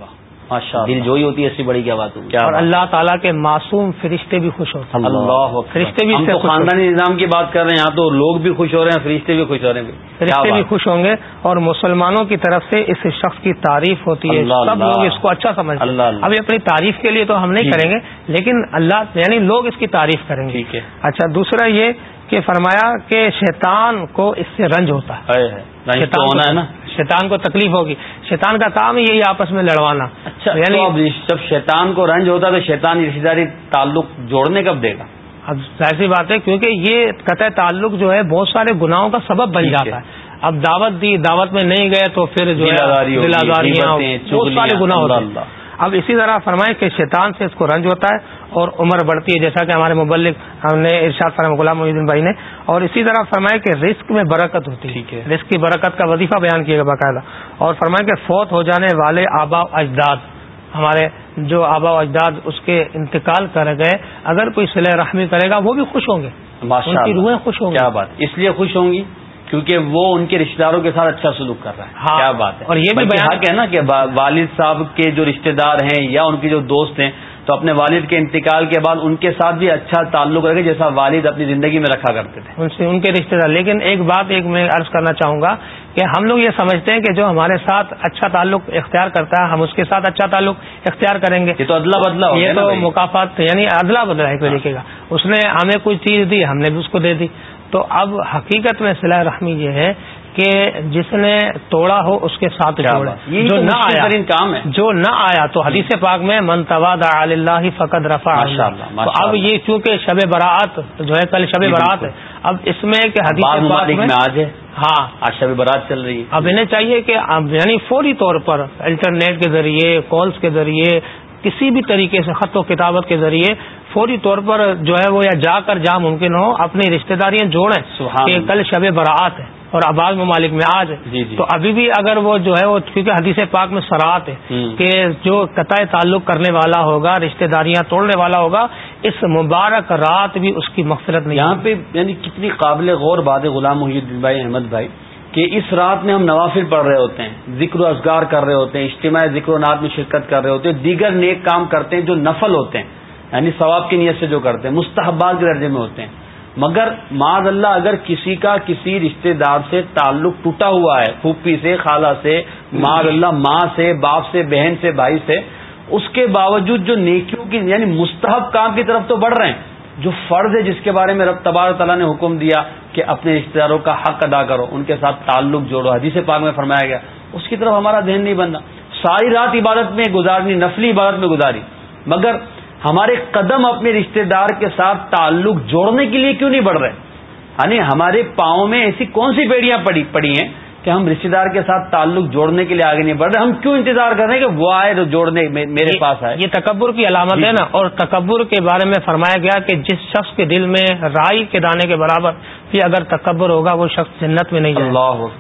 دل جوئی ہوتی ہے اس سے بڑی کیا بات ہوتی اور اللہ تعالیٰ کے معصوم فرشتے بھی خوش ہوتے ہیں۔ اللہ فرشتے بھی خاندانی نظام کی بات کر رہے ہیں یہاں تو لوگ بھی خوش ہو رہے ہیں فرشتے بھی خوش ہو رہے ہیں۔ فرشتے بھی خوش ہوں گے اور مسلمانوں کی طرف سے اس شخص کی تعریف ہوتی ہے۔ سب لوگ اس کو اچھا سمجھتے ہیں۔ ابھی اپنی تعریف کے لیے تو ہم نہیں جی۔ کریں گے لیکن اللہ یعنی لوگ اس کی تعریف کریں گے۔ اچھا دوسرا یہ کہ فرمایا کہ شیطان کو اس سے رنج ہوتا ہے۔ شیطان کو تکلیف ہوگی۔ شیطان کا کام یہی آپس میں لڑوانا۔ اچھا یعنی جب شیطان کو رنج ہوتا تو شیطان رشتے داری تعلق جوڑنے کب دے گا؟ اب ظاہر سی بات ہے کیونکہ یہ قطع تعلق جو ہے بہت سارے گناہوں کا سبب بن جاتا ہے۔ اب دعوت دی دعوت میں نہیں گئے تو پھر جو ہے بہت سارے گناہ ہوتا اب اسی طرح فرمائے کہ شیطان سے اس کو رنج ہوتا ہے اور عمر بڑھتی ہے جیسا کہ ہمارے مبلک ہم نے ارشاد فرما غلام محدود بھائی نے اور اسی طرح فرمائے کہ رسک میں برکت ہوتی ہے۔ رسک کی برکت کا وظیفہ بیان کیے گا باقاعدہ۔ اور فرمائیں کہ فوت ہو جانے والے آبا اجداد ہمارے جو آبا و اجداد اس کے انتقال کر گئے اگر کوئی صلح رحمی کرے گا وہ بھی خوش ہوں گے۔ ان کی روحیں خوش ہوں گی۔ کیا بات۔ اس لیے خوش ہوں گی؟ کیونکہ وہ ان کے رشتے داروں کے ساتھ اچھا سلوک کر رہا ہے۔ ہاں کیا بات ہے؟ اور یہ بھی حق ہے نا کہ والد صاحب کے جو رشتے دار ہیں یا ان کے جو دوست ہیں تو اپنے والد کے انتقال کے بعد ان کے ساتھ بھی اچھا تعلق رکھے جیسا والد اپنی زندگی میں رکھا کرتے تھے۔ ان سے ان کے رشتے دار۔ لیکن ایک بات ایک میں عرض کرنا چاہوں گا کہ ہم لوگ یہ سمجھتے ہیں کہ جو ہمارے ساتھ اچھا تعلق اختیار کرتا ہے ہم اس کے ساتھ اچھا تعلق اختیار کریں گے۔ یہ تو ادلا بدلا یہ تو مقافات یعنی ادلا بدلا ہے طریقے کا اس نے ہمیں کوئی چیز دی ہم نے بھی اس کو دے دی۔ تو اب حقیقت میں صلاح رحمی یہ ہے کہ جس نے توڑا ہو اس کے ساتھ جو نہ آیا کام ہے۔ جو نہ آیا تو حدیث پاک میں منتواد اللہ فقد رفا تو اب یہ چونکہ شب برات جو ہے کل شب برات ہے۔ اب اس میں کہ حدیث پاک میں آج ہے۔ ہاں۔ آج شب برات چل رہی ہے۔ اب انہیں چاہیے کہ یعنی فوری طور پر انٹرنیٹ کے ذریعے کالز کے ذریعے کسی بھی طریقے سے خط و کتابت کے ذریعے فوری طور پر جو ہے وہ یا جا کر جا ممکن ہو اپنی رشتہ داریاں جوڑیں کہ کل شب برات ہے اور آباد ممالک میں آج جی جی۔ تو ابھی بھی اگر وہ جو ہے وہ کیونکہ حدیث پاک میں سرات ہے کہ جو قطع تعلق کرنے والا ہوگا رشتہ داریاں توڑنے والا ہوگا اس مبارک رات بھی اس کی مغفرت نہیں یہاں پہ یعنی کتنی قابل غور بات غلام محی الدین بھائی احمد بھائی کہ اس رات میں ہم نوافل پڑھ رہے ہوتے ہیں ذکر و اذکار کر رہے ہوتے ہیں اجتماع ذکر و نات میں شرکت کر رہے ہوتے ہیں دیگر نیک کام کرتے ہیں جو نفل ہوتے ہیں۔ یعنی ثواب کی نیت سے جو کرتے ہیں، مستحبات کے درجے میں ہوتے ہیں۔ مگر معذ اللہ اگر کسی کا کسی رشتہ دار سے تعلق ٹوٹا ہوا ہے، پھوپھی سے، خالہ سے معذ اللہ ماں سے، باپ سے، بہن سے، بھائی سے، اس کے باوجود جو نیکیوں کی یعنی مستحب کام کی طرف تو بڑھ رہے ہیں، جو فرض ہے جس کے بارے میں رب تبار تعالیٰ نے حکم دیا کہ اپنے رشتے داروں کا حق ادا کرو، ان کے ساتھ تعلق جوڑو۔ حدیث پاک میں فرمایا گیا، اس کی طرف ہمارا ذہن نہیں بننا ساری رات عبادت میں گزارنی، نفلی عبادت میں گزاری۔ مگر ہمارے قدم اپنے رشتہ دار کے ساتھ تعلق جوڑنے کے لیے کیوں نہیں بڑھ رہے؟ یعنی ہمارے پاؤں میں ایسی کون سی بیڑیاں پڑی پڑی ہیں کہ ہم رشتہ دار کے ساتھ تعلق جوڑنے کے لیے آگے نہیں بڑھ رہے؟ ہم کیوں انتظار کر رہے ہیں کہ وہ آئے تو جوڑنے میرے پاس آئے؟ یہ تکبر کی علامت ہے نا۔ اور تکبر کے بارے میں فرمایا گیا کہ جس شخص کے دل میں رائی کے دانے کے برابر بھی اگر تکبر ہوگا وہ شخص جنت میں نہیں جائے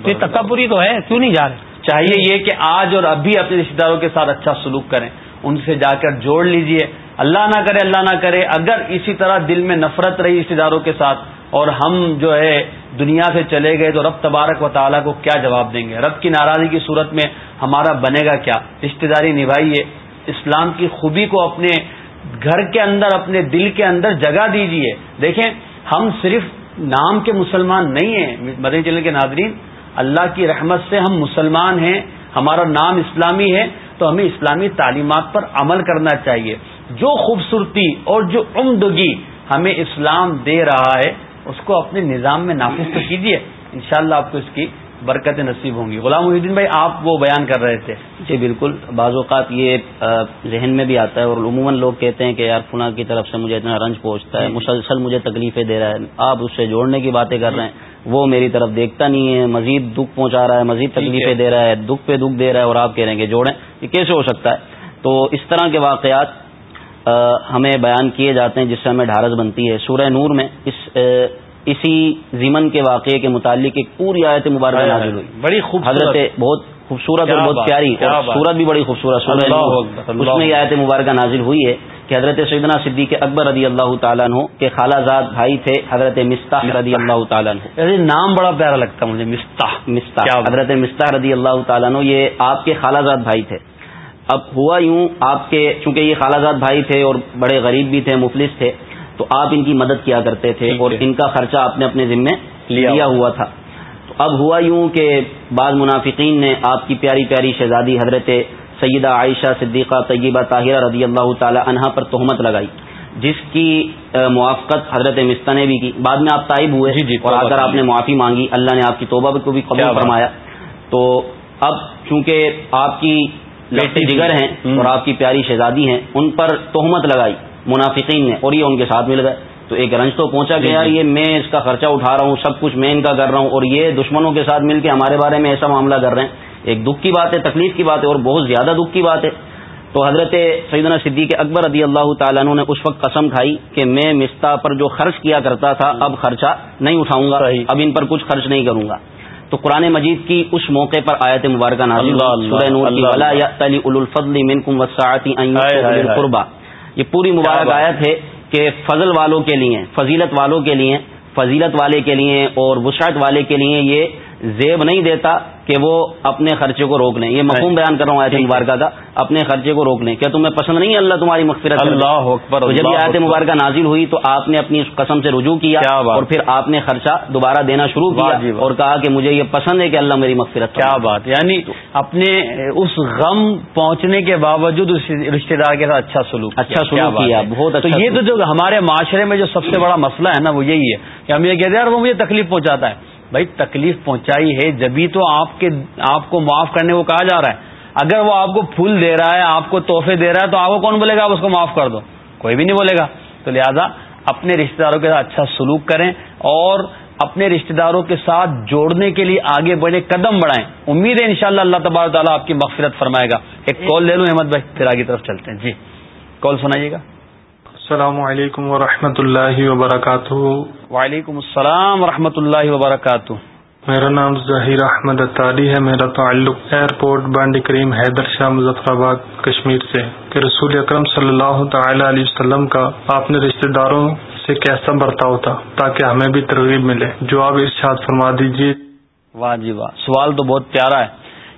یہ تکبر ہی تو ہے کیوں نہیں جا رہے؟ چاہیے یہ کہ آج اور ابھی اپنے رشتے داروں کے ساتھ اچھا سلوک کریں۔ ان سے جا کر جوڑ لیجیے۔ اللہ نہ کرے، اللہ نہ کرے، اگر اسی طرح دل میں نفرت رہی رشتے داروں کے ساتھ اور ہم جو ہے دنیا سے چلے گئے تو رب تبارک و تعالیٰ کو کیا جواب دیں گے؟ رب کی ناراضی کی صورت میں ہمارا بنے گا کیا؟ رشتے داری نبھائیے، اسلام کی خوبی کو اپنے گھر کے اندر، اپنے دل کے اندر جگہ دیجیے دیکھیں، ہم صرف نام کے مسلمان نہیں ہیں، مدنی چلنے کے ناظرین، اللہ کی رحمت سے ہم مسلمان ہیں، ہمارا نام اسلامی ہے، تو ہمیں اسلامی تعلیمات پر عمل کرنا چاہیے۔ جو خوبصورتی اور جو عمدگی ہمیں اسلام دے رہا ہے اس کو اپنے نظام میں نافذ تو کیجیے انشاءاللہ آپ کو اس کی برکت نصیب ہوں گی۔ غلام محدین بھائی آپ وہ بیان کر رہے تھے جی بالکل بعض اوقات یہ ذہن میں بھی آتا ہے اور عموماً لوگ کہتے ہیں کہ یار فلاں کی طرف سے مجھے اتنا رنج پہنچتا ہے مسلسل مجھے تکلیفیں دے رہا ہے آپ اس سے جوڑنے کی باتیں کر رہے ہیں وہ میری طرف دیکھتا نہیں ہے مزید دکھ پہنچا رہا ہے مزید تکلیفیں دے رہا ہے دکھ پہ دکھ دے رہا ہے اور آپ کہہ رہے ہیں کہ جوڑیں یہ کیسے ہو سکتا ہے؟ تو اس طرح کے واقعات ہمیں بیان کیے جاتے ہیں جس سے ہمیں ڈھارس بنتی ہے۔ سورہ نور میں اس اسی زمن کے واقعے کے متعلق ایک پوری آیت مبارکہ نازل ہوئی۔ بڑی حضرت بہت خوبصورت اور بہت پیاری اور سورت بھی بڑی خوبصورت سورہ اس میں یہ آیت مبارکہ نازل ہوئی ہے کہ حضرت سیدنا صدیق اکبر رضی اللہ تعالیٰ عنہ کے خالہ زاد بھائی تھے حضرت مستح رضی اللہ تعالیٰ عنہ۔ نام بڑا پیارا لگتا مجھے مستح مستح حضرت مستح رضی اللہ تعالیٰ عنہ یہ آپ کے خالہ زاد بھائی تھے۔ اب ہوا یوں آپ کے چونکہ یہ خالہ زاد بھائی تھے اور بڑے غریب بھی تھے مفلس تھے تو آپ ان کی مدد کیا کرتے تھے اور ان کا خرچہ آپ نے اپنے ذمے لیا ہوا۔ تھا۔ تو اب ہوا یوں کہ بعض منافقین نے آپ کی پیاری پیاری شہزادی حضرت سیدہ عائشہ صدیقہ طیبہ طاہرہ رضی اللہ تعالی عنہا پر تہمت لگائی جس کی موافقت حضرت مستہ نے بھی کی۔ بعد میں آپ تائب ہوئے جی جی اور اگر آپ نے معافی مانگی اللہ نے آپ کی توبہ کو بھی قبول فرمایا۔ تو اب چونکہ آپ کی لڑتے جگر ہیں اور آپ کی پیاری شہزادی ہیں ان پر تہمت لگائی منافقین نے اور یہ ان کے ساتھ مل گئے۔ تو ایک رنج تو پہنچا کہ یار یہ میں اس کا خرچہ اٹھا رہا ہوں سب کچھ میں ان کا کر رہا ہوں اور یہ دشمنوں کے ساتھ مل کے ہمارے بارے میں ایسا معاملہ کر رہے ہیں۔ ایک دکھ کی بات ہے تکلیف کی بات ہے اور بہت زیادہ دکھ کی بات ہے۔ تو حضرت سیدنا صدیق اکبر رضی اللہ تعالیٰ عنہ نے اس وقت قسم کھائی کہ میں مستا پر جو خرچ کیا کرتا تھا اب خرچہ نہیں اٹھاؤں گا اب ان پر کچھ خرچ نہیں کروں گا۔ تو قرآن مجید کی اس موقع پر آیت مبارکہ نازل اللہ اللہ سورہ نور کی اللہ ولا یأتلی اولو الفضل منکم والسعۃ ان یؤتوا اولي القربى یہ پوری مبارک آیت ہے کہ فضل والوں کے لیے فضیلت والوں کے لیے فضیلت والے کے لیے اور وسعت والے کے لیے یہ زیب نہیں دیتا کہ وہ اپنے خرچے کو روک لیں یہ مفہوم بیان کر رہا ہوں آیت مبارکہ کا اپنے خرچے کو روک لیں کیا تمہیں پسند نہیں ہے اللہ تمہاری مغفرت؟ اللہ اکبر جب یہ آیت۔ مبارکہ نازل ہوئی تو آپ نے اپنی اس قسم سے رجوع کیا اور پھر آپ نے خرچہ دوبارہ دینا شروع کیا جی۔ اور کہا کہ مجھے یہ پسند ہے کہ اللہ میری مغفرت کیا۔ بات یعنی اپنے اس غم پہنچنے کے باوجود اس رشتے دار کے ساتھ اچھا سلوک اچھا سلوک کیا،؟ بہت اچھا یہ تو۔ جو ہمارے معاشرے میں جو سب سے بڑا مسئلہ ہے نا وہ یہی ہے کہ ہم یہ کہتے ہیں وہ مجھے تکلیف پہنچاتا ہے بھائی تکلیف پہنچائی ہے جبھی تو آپ کے آپ کو معاف کرنے کو کہا جا رہا ہے۔ اگر وہ آپ کو پھول دے رہا ہے آپ کو تحفے دے رہا ہے تو آپ کو کون بولے گا آپ اس کو معاف کر دو؟ کوئی بھی نہیں بولے گا۔ تو لہذا اپنے رشتے داروں کے ساتھ اچھا سلوک کریں اور اپنے رشتے داروں کے ساتھ جوڑنے کے لیے آگے بڑھے قدم بڑھائیں۔ امید ہے انشاءاللہ اللہ تبارک تعالیٰ آپ کی مغفرت فرمائے گا۔ ایک کال لے لوں احمد بھائی پھر آگے طرف چلتے ہیں۔ جی کال سنائیے گا۔ السلام علیکم ورحمۃ اللہ وبرکاتہ۔ وعلیکم السلام ورحمۃ اللہ وبرکاتہ۔ میرا نام ظہیر احمد اتاری ہے میرا تعلق ایئرپورٹ بانڈی کریم حیدر شاہ مظفر آباد کشمیر سے۔ کہ رسول اکرم صلی اللہ تعالی علیہ وسلم کا اپنے رشتہ داروں سے کیسا برتاؤ تھا تاکہ ہمیں بھی ترغیب ملے۔ جو آپ ارشاد فرما دیجیے واہ جی واہ سوال تو بہت پیارا ہے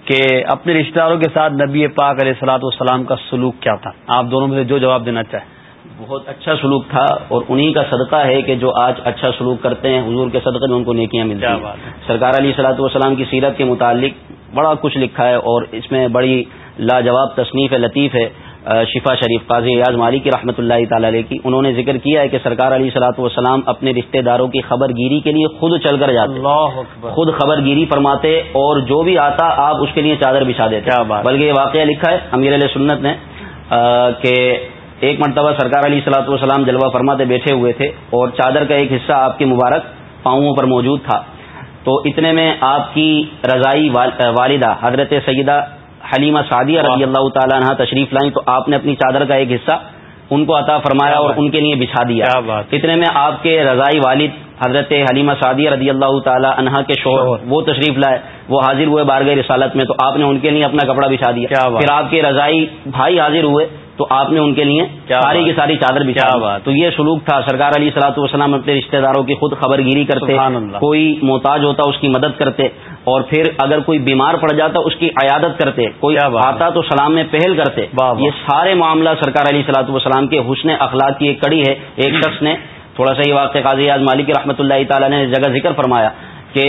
کہ اپنے رشتے داروں کے ساتھ نبی پاک علیہ السلاۃ والسلام کا سلوک کیا تھا؟ آپ دونوں میں سے جو جواب دینا چاہے۔ بہت اچھا سلوک تھا اور انہی کا صدقہ ہے کہ جو آج اچھا سلوک کرتے ہیں حضور کے صدقے میں ان کو نیکیاں ملتی ہیں۔ سرکار علی صلاحت والسلام کی سیرت کے متعلق بڑا کچھ لکھا ہے اور اس میں بڑی لاجواب تصنیف ہے لطیف ہے شفا شریف قاضی ایاز مالی کی رحمۃ اللہ تعالی علیہ کی۔ انہوں نے ذکر کیا ہے کہ سرکار علی صلاحت والسلام اپنے رشتہ داروں کی خبر گیری کے لیے خود چل کر جاتے اللہ خود خبر گیری فرماتے اور جو بھی آتا آپ اس کے لیے چادر بچھا دیتے بلکہ یہ واقعہ لکھا ہے امیر علیہ سنت نے کہ ایک مرتبہ سرکار علی صلاحت والسلام جلوہ فرماتے بیٹھے ہوئے تھے اور چادر کا ایک حصہ آپ کی مبارک پاؤں پر موجود تھا۔ تو اتنے میں آپ کی رضائی وال- والدہ حضرت سیدہ حلیمہ سعدیہ رضی اللہ تعالیٰ عنہ تشریف لائیں تو آپ نے اپنی چادر کا ایک حصہ ان کو عطا فرمایا اور ان کے لیے بچھا دیا۔ اتنے میں آپ کے رضائی والد حضرت حلیمہ سعدیہ رضی اللہ تعالی عنہا کے شوہر۔ وہ تشریف لائے وہ حاضر ہوئے بارگاہ رسالت میں تو آپ نے ان کے لیے اپنا کپڑا بچھا دیا پھر آپ کے رضائی بھائی حاضر ہوئے تو آپ نے ان کے لیے ساری کی ساری چادر بچھا تو یہ سلوک تھا سرکار علی صلاح والسلام اپنے رشتہ داروں کی خود خبر گیری کرتے۔ کوئی محتاج ہوتا اس کی مدد کرتے اور پھر اگر کوئی بیمار پڑ جاتا اس کی عیادت کرتے کوئی۔ آتا تو سلام میں پہل کرتے۔ یہ سارے معاملہ سرکار علی صلاح والسلام کے حسن اخلاق کی ایک کڑی ہے ایک شخص نے تھوڑا سا یہ واقع قاضی اعظم مالک رحمۃ اللہ تعالیٰ نے اس جگہ ذکر فرمایا کہ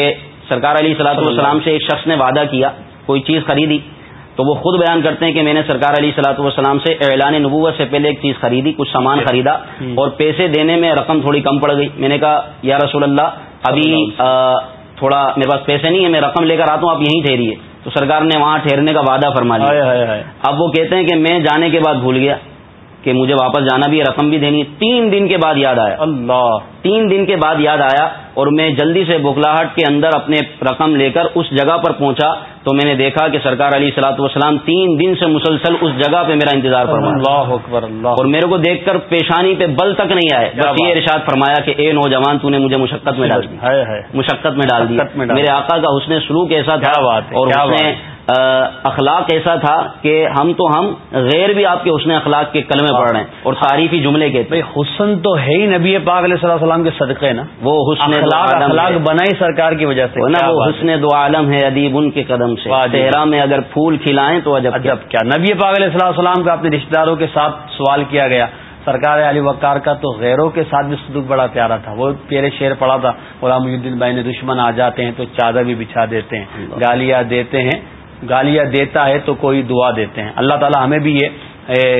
سرکار علی صلاح والسلام سے ایک شخص نے وعدہ کیا کوئی چیز خریدی تو وہ خود بیان کرتے ہیں کہ میں نے سرکار علی صلاح والسلام سے اعلان نبوت سے پہلے ایک چیز خریدی کچھ سامان خریدا اور پیسے دینے میں رقم تھوڑی کم پڑ گئی۔ میں نے کہا یا رسول اللہ ابھی تھوڑا میرے پاس پیسے نہیں ہے میں رقم لے کر آتا ہوں آپ یہیں ٹھہریے۔ تو سرکار نے وہاں ٹھہرنے کا وعدہ فرما لیا۔ اب وہ کہتے ہیں کہ میں جانے کے بعد بھول گیا۔ کہ مجھے واپس جانا بھی ہے رقم بھی دینی ہے۔ تین دن کے بعد یاد آیا۔ اللہ۔ تین دن کے بعد یاد آیا اور میں جلدی سے بکلاہٹ کے اندر اپنے رقم لے کر اس جگہ پر پہنچا تو میں نے دیکھا کہ سرکار علی صلاح والسلام تین دن سے مسلسل اس جگہ پہ میرا انتظار فرما۔ اللہ اکبر اللہ۔ اور میرے کو دیکھ کر پیشانی پہ بل تک نہیں آئے۔ بس یہ۔ ارشاد فرمایا کہ اے نوجوان تو نے مجھے مشقت میں ڈال ہائے مشقت میں ڈال ڈال میرے آقا کا حسن سلوک ایسا تھا اور اخلاق ایسا تھا کہ ہم تو ہم غیر بھی آپ کے حسن اخلاق کے کلمے پڑھ رہے ہیں اور تعریفی جملے کے بھائی حسن تو ہے ہی نبی پاک علیہ الصلوۃ والسلام کے صدقے نا۔ وہ حسن اخلاق اخلاق سرکار کی وجہ سے۔ وہ نا۔ حسن دو عالم ہے ادیب ان کے قدم سے۔ جی۔ صحرا میں اگر پھول کھلائیں تو عجب۔ عجب کیا؟ نبی پاک علیہ السلام کا اپنے رشتہ داروں کے ساتھ سوال کیا گیا۔ سرکار علی وقار کا تو غیروں کے ساتھ بھی سلوک بڑا پیارا تھا۔ وہ پیرے شیر پڑا تھا غلام الدین بھائی نے دشمن آ جاتے ہیں تو چادر بھی بچھا دیتے ہیں گالیاں دیتے ہیں۔ گالیاں دیتا ہے تو کوئی دعا دیتے ہیں۔ اللہ تعالیٰ ہمیں بھی یہ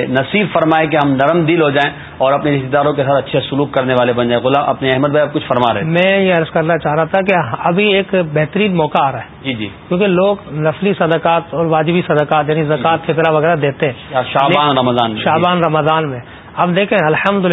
نصیب فرمائے کہ ہم نرم دل ہو جائیں اور اپنے رشتہ داروں کے ساتھ اچھے سلوک کرنے والے بن جائیں۔ غلام اپنے احمد بھائی آپ کچھ فرما رہے تھے میں یہ عرض کرنا چاہ رہا تھا کہ ابھی ایک بہترین موقع آ رہا ہے۔ جی جی۔ کیونکہ لوگ نسلی صدقات اور واجبی صدقات یعنی زکوٰۃ فطرہ وغیرہ دیتے ہیں۔ یا شعبان رمضان میں۔ شعبان رمضان میں۔ اب دیکھیں الحمد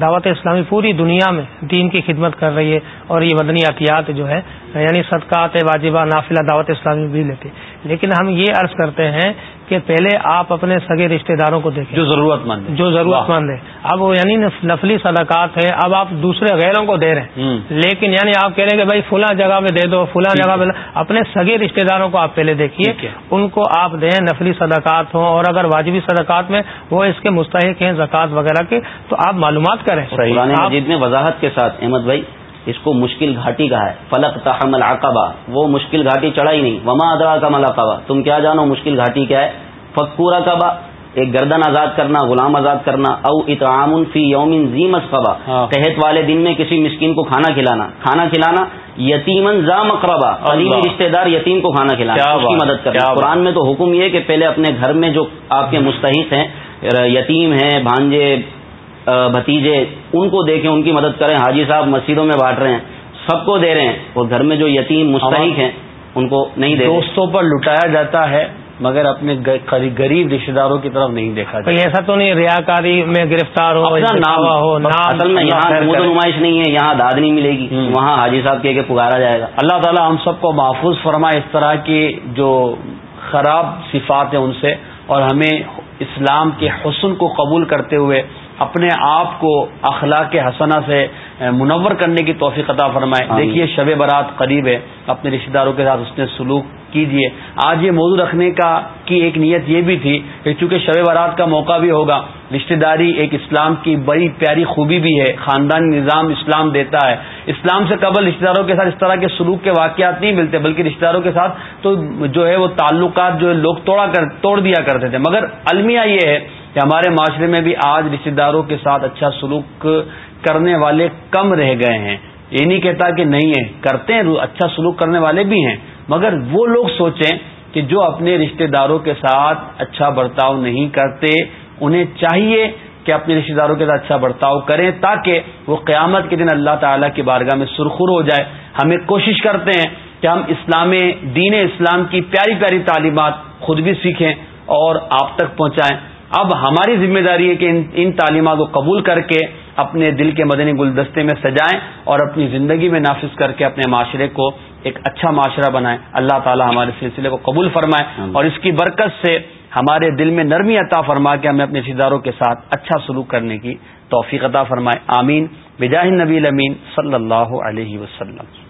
دعوت اسلامی پوری دنیا میں دین کی خدمت کر رہی ہے اور یہ مدنی عطیات جو ہے یعنی صدقات واجبہ نافلہ دعوت اسلامی بھی لیتے لیکن ہم یہ عرض کرتے ہیں کہ پہلے آپ اپنے سگے رشتہ داروں کو دیکھیں۔ جو ضرورت مند جو ضرورت مند ہے اب وہ یعنی نفلی صدقات ہے اب آپ دوسرے غیروں کو دے رہے ہیں۔ لیکن یعنی آپ کہہ رہے ہیں کہ بھائی فلاں جگہ پہ دے دو فلاں جگہ پہ اپنے سگے رشتہ داروں کو آپ پہلے دیکھیے۔ ان کو آپ دیں نفلی صدقات ہوں اور اگر واجبی صدقات میں وہ اس کے مستحق ہیں زکوٰۃ وغیرہ کے تو آپ معلومات کریں۔ مجید میں وضاحت کے ساتھ احمد بھائی۔ اس کو مشکل گھاٹی کا ہے۔ فلک تحمل العقبہ وہ مشکل گھاٹی چڑھائی نہیں۔ وما ادرا کا ملاقبہ تم کیا جانو مشکل گھاٹی کیا ہے؟ فکورا کبا ایک گردن آزاد کرنا غلام آزاد کرنا۔ او اطعام فی یومن زی مسقبہ تحت والے دن میں کسی مسکین کو کھانا کھلانا۔ کھانا کھلانا یتیمن زا مقربہ۔ علیمی رشتے دار یتیم کو کھانا کھلانا۔ اس کی مدد کرنا۔ قرآن میں تو حکم یہ کہ پہلے اپنے گھر میں جو آپ کے مستحق ہیں یتیم ہیں بھانجے بھتیجے ان کو دیکھیں ان کی مدد کریں حاجی صاحب مسجدوں میں بانٹ رہے ہیں سب کو دے رہے ہیں اور گھر میں جو یتیم مستحق ہیں ان کو نہیں دے دوستوں پر لٹایا جاتا ہے مگر اپنے غریب رشتے داروں کی طرف نہیں دیکھا جائے ایسا تو نہیں ریاکاری میں گرفتار ہو اصل میں یہاں نمائش نہیں ہے یہاں داد نہیں ملے گی وہاں حاجی صاحب کے پکارا جائے گا۔ اللہ تعالیٰ ہم سب کو محفوظ فرمائے اس طرح کی جو خراب صفات ہیں ان سے اور ہمیں اسلام کے حسن کو قبول کرتے ہوئے اپنے آپ کو اخلاق حسنہ سے منور کرنے کی توفیق عطا فرمائے۔ دیکھیے شب برات قریب ہے۔ اپنے رشتے داروں کے ساتھ اس نے سلوک کیجیے۔ آج یہ موضوع رکھنے کا کی ایک نیت یہ بھی تھی کہ چونکہ شب برات کا موقع بھی ہوگا رشتہ داری ایک اسلام کی بڑی پیاری خوبی بھی ہے۔ خاندانی نظام اسلام دیتا ہے۔ اسلام سے قبل رشتہ داروں کے ساتھ اس طرح کے سلوک کے واقعات نہیں ملتے بلکہ رشتہ داروں کے ساتھ تو جو ہے وہ تعلقات جو لوگ توڑا کر توڑ دیا کرتے تھے۔ مگر المیہ یہ ہے کہ ہمارے معاشرے میں بھی آج رشتہ داروں کے ساتھ اچھا سلوک کرنے والے کم رہ گئے ہیں۔ یہ نہیں کہتا کہ نہیں ہے کرتے ہیں اچھا سلوک کرنے والے بھی ہیں۔ مگر وہ لوگ سوچیں کہ جو اپنے رشتہ داروں کے ساتھ اچھا برتاؤ نہیں کرتے، انہیں چاہیے کہ اپنے رشتہ داروں کے ساتھ اچھا برتاؤ کریں تاکہ وہ قیامت کے دن اللہ تعالیٰ کی بارگاہ میں سرخر ہو جائے۔ ہمیں کوشش کرتے ہیں کہ ہم اسلام، دین اسلام کی پیاری پیاری تعلیمات خود بھی سیکھیں اور آپ تک پہنچائیں۔ اب ہماری ذمہ داری ہے کہ ان تعلیمات کو قبول کر کے اپنے دل کے مدنی گلدستے میں سجائیں اور اپنی زندگی میں نافذ کر کے اپنے معاشرے کو ایک اچھا معاشرہ بنائیں۔ اللہ تعالی ہمارے سلسلے کو قبول فرمائے اور اس کی برکت سے ہمارے دل میں نرمی عطا فرما کے ہمیں اپنے رشتے کے ساتھ اچھا سلوک کرنے کی توفیق عطا فرمائے۔ آمین۔ بجاہ نبی امین صلی اللہ علیہ وسلم۔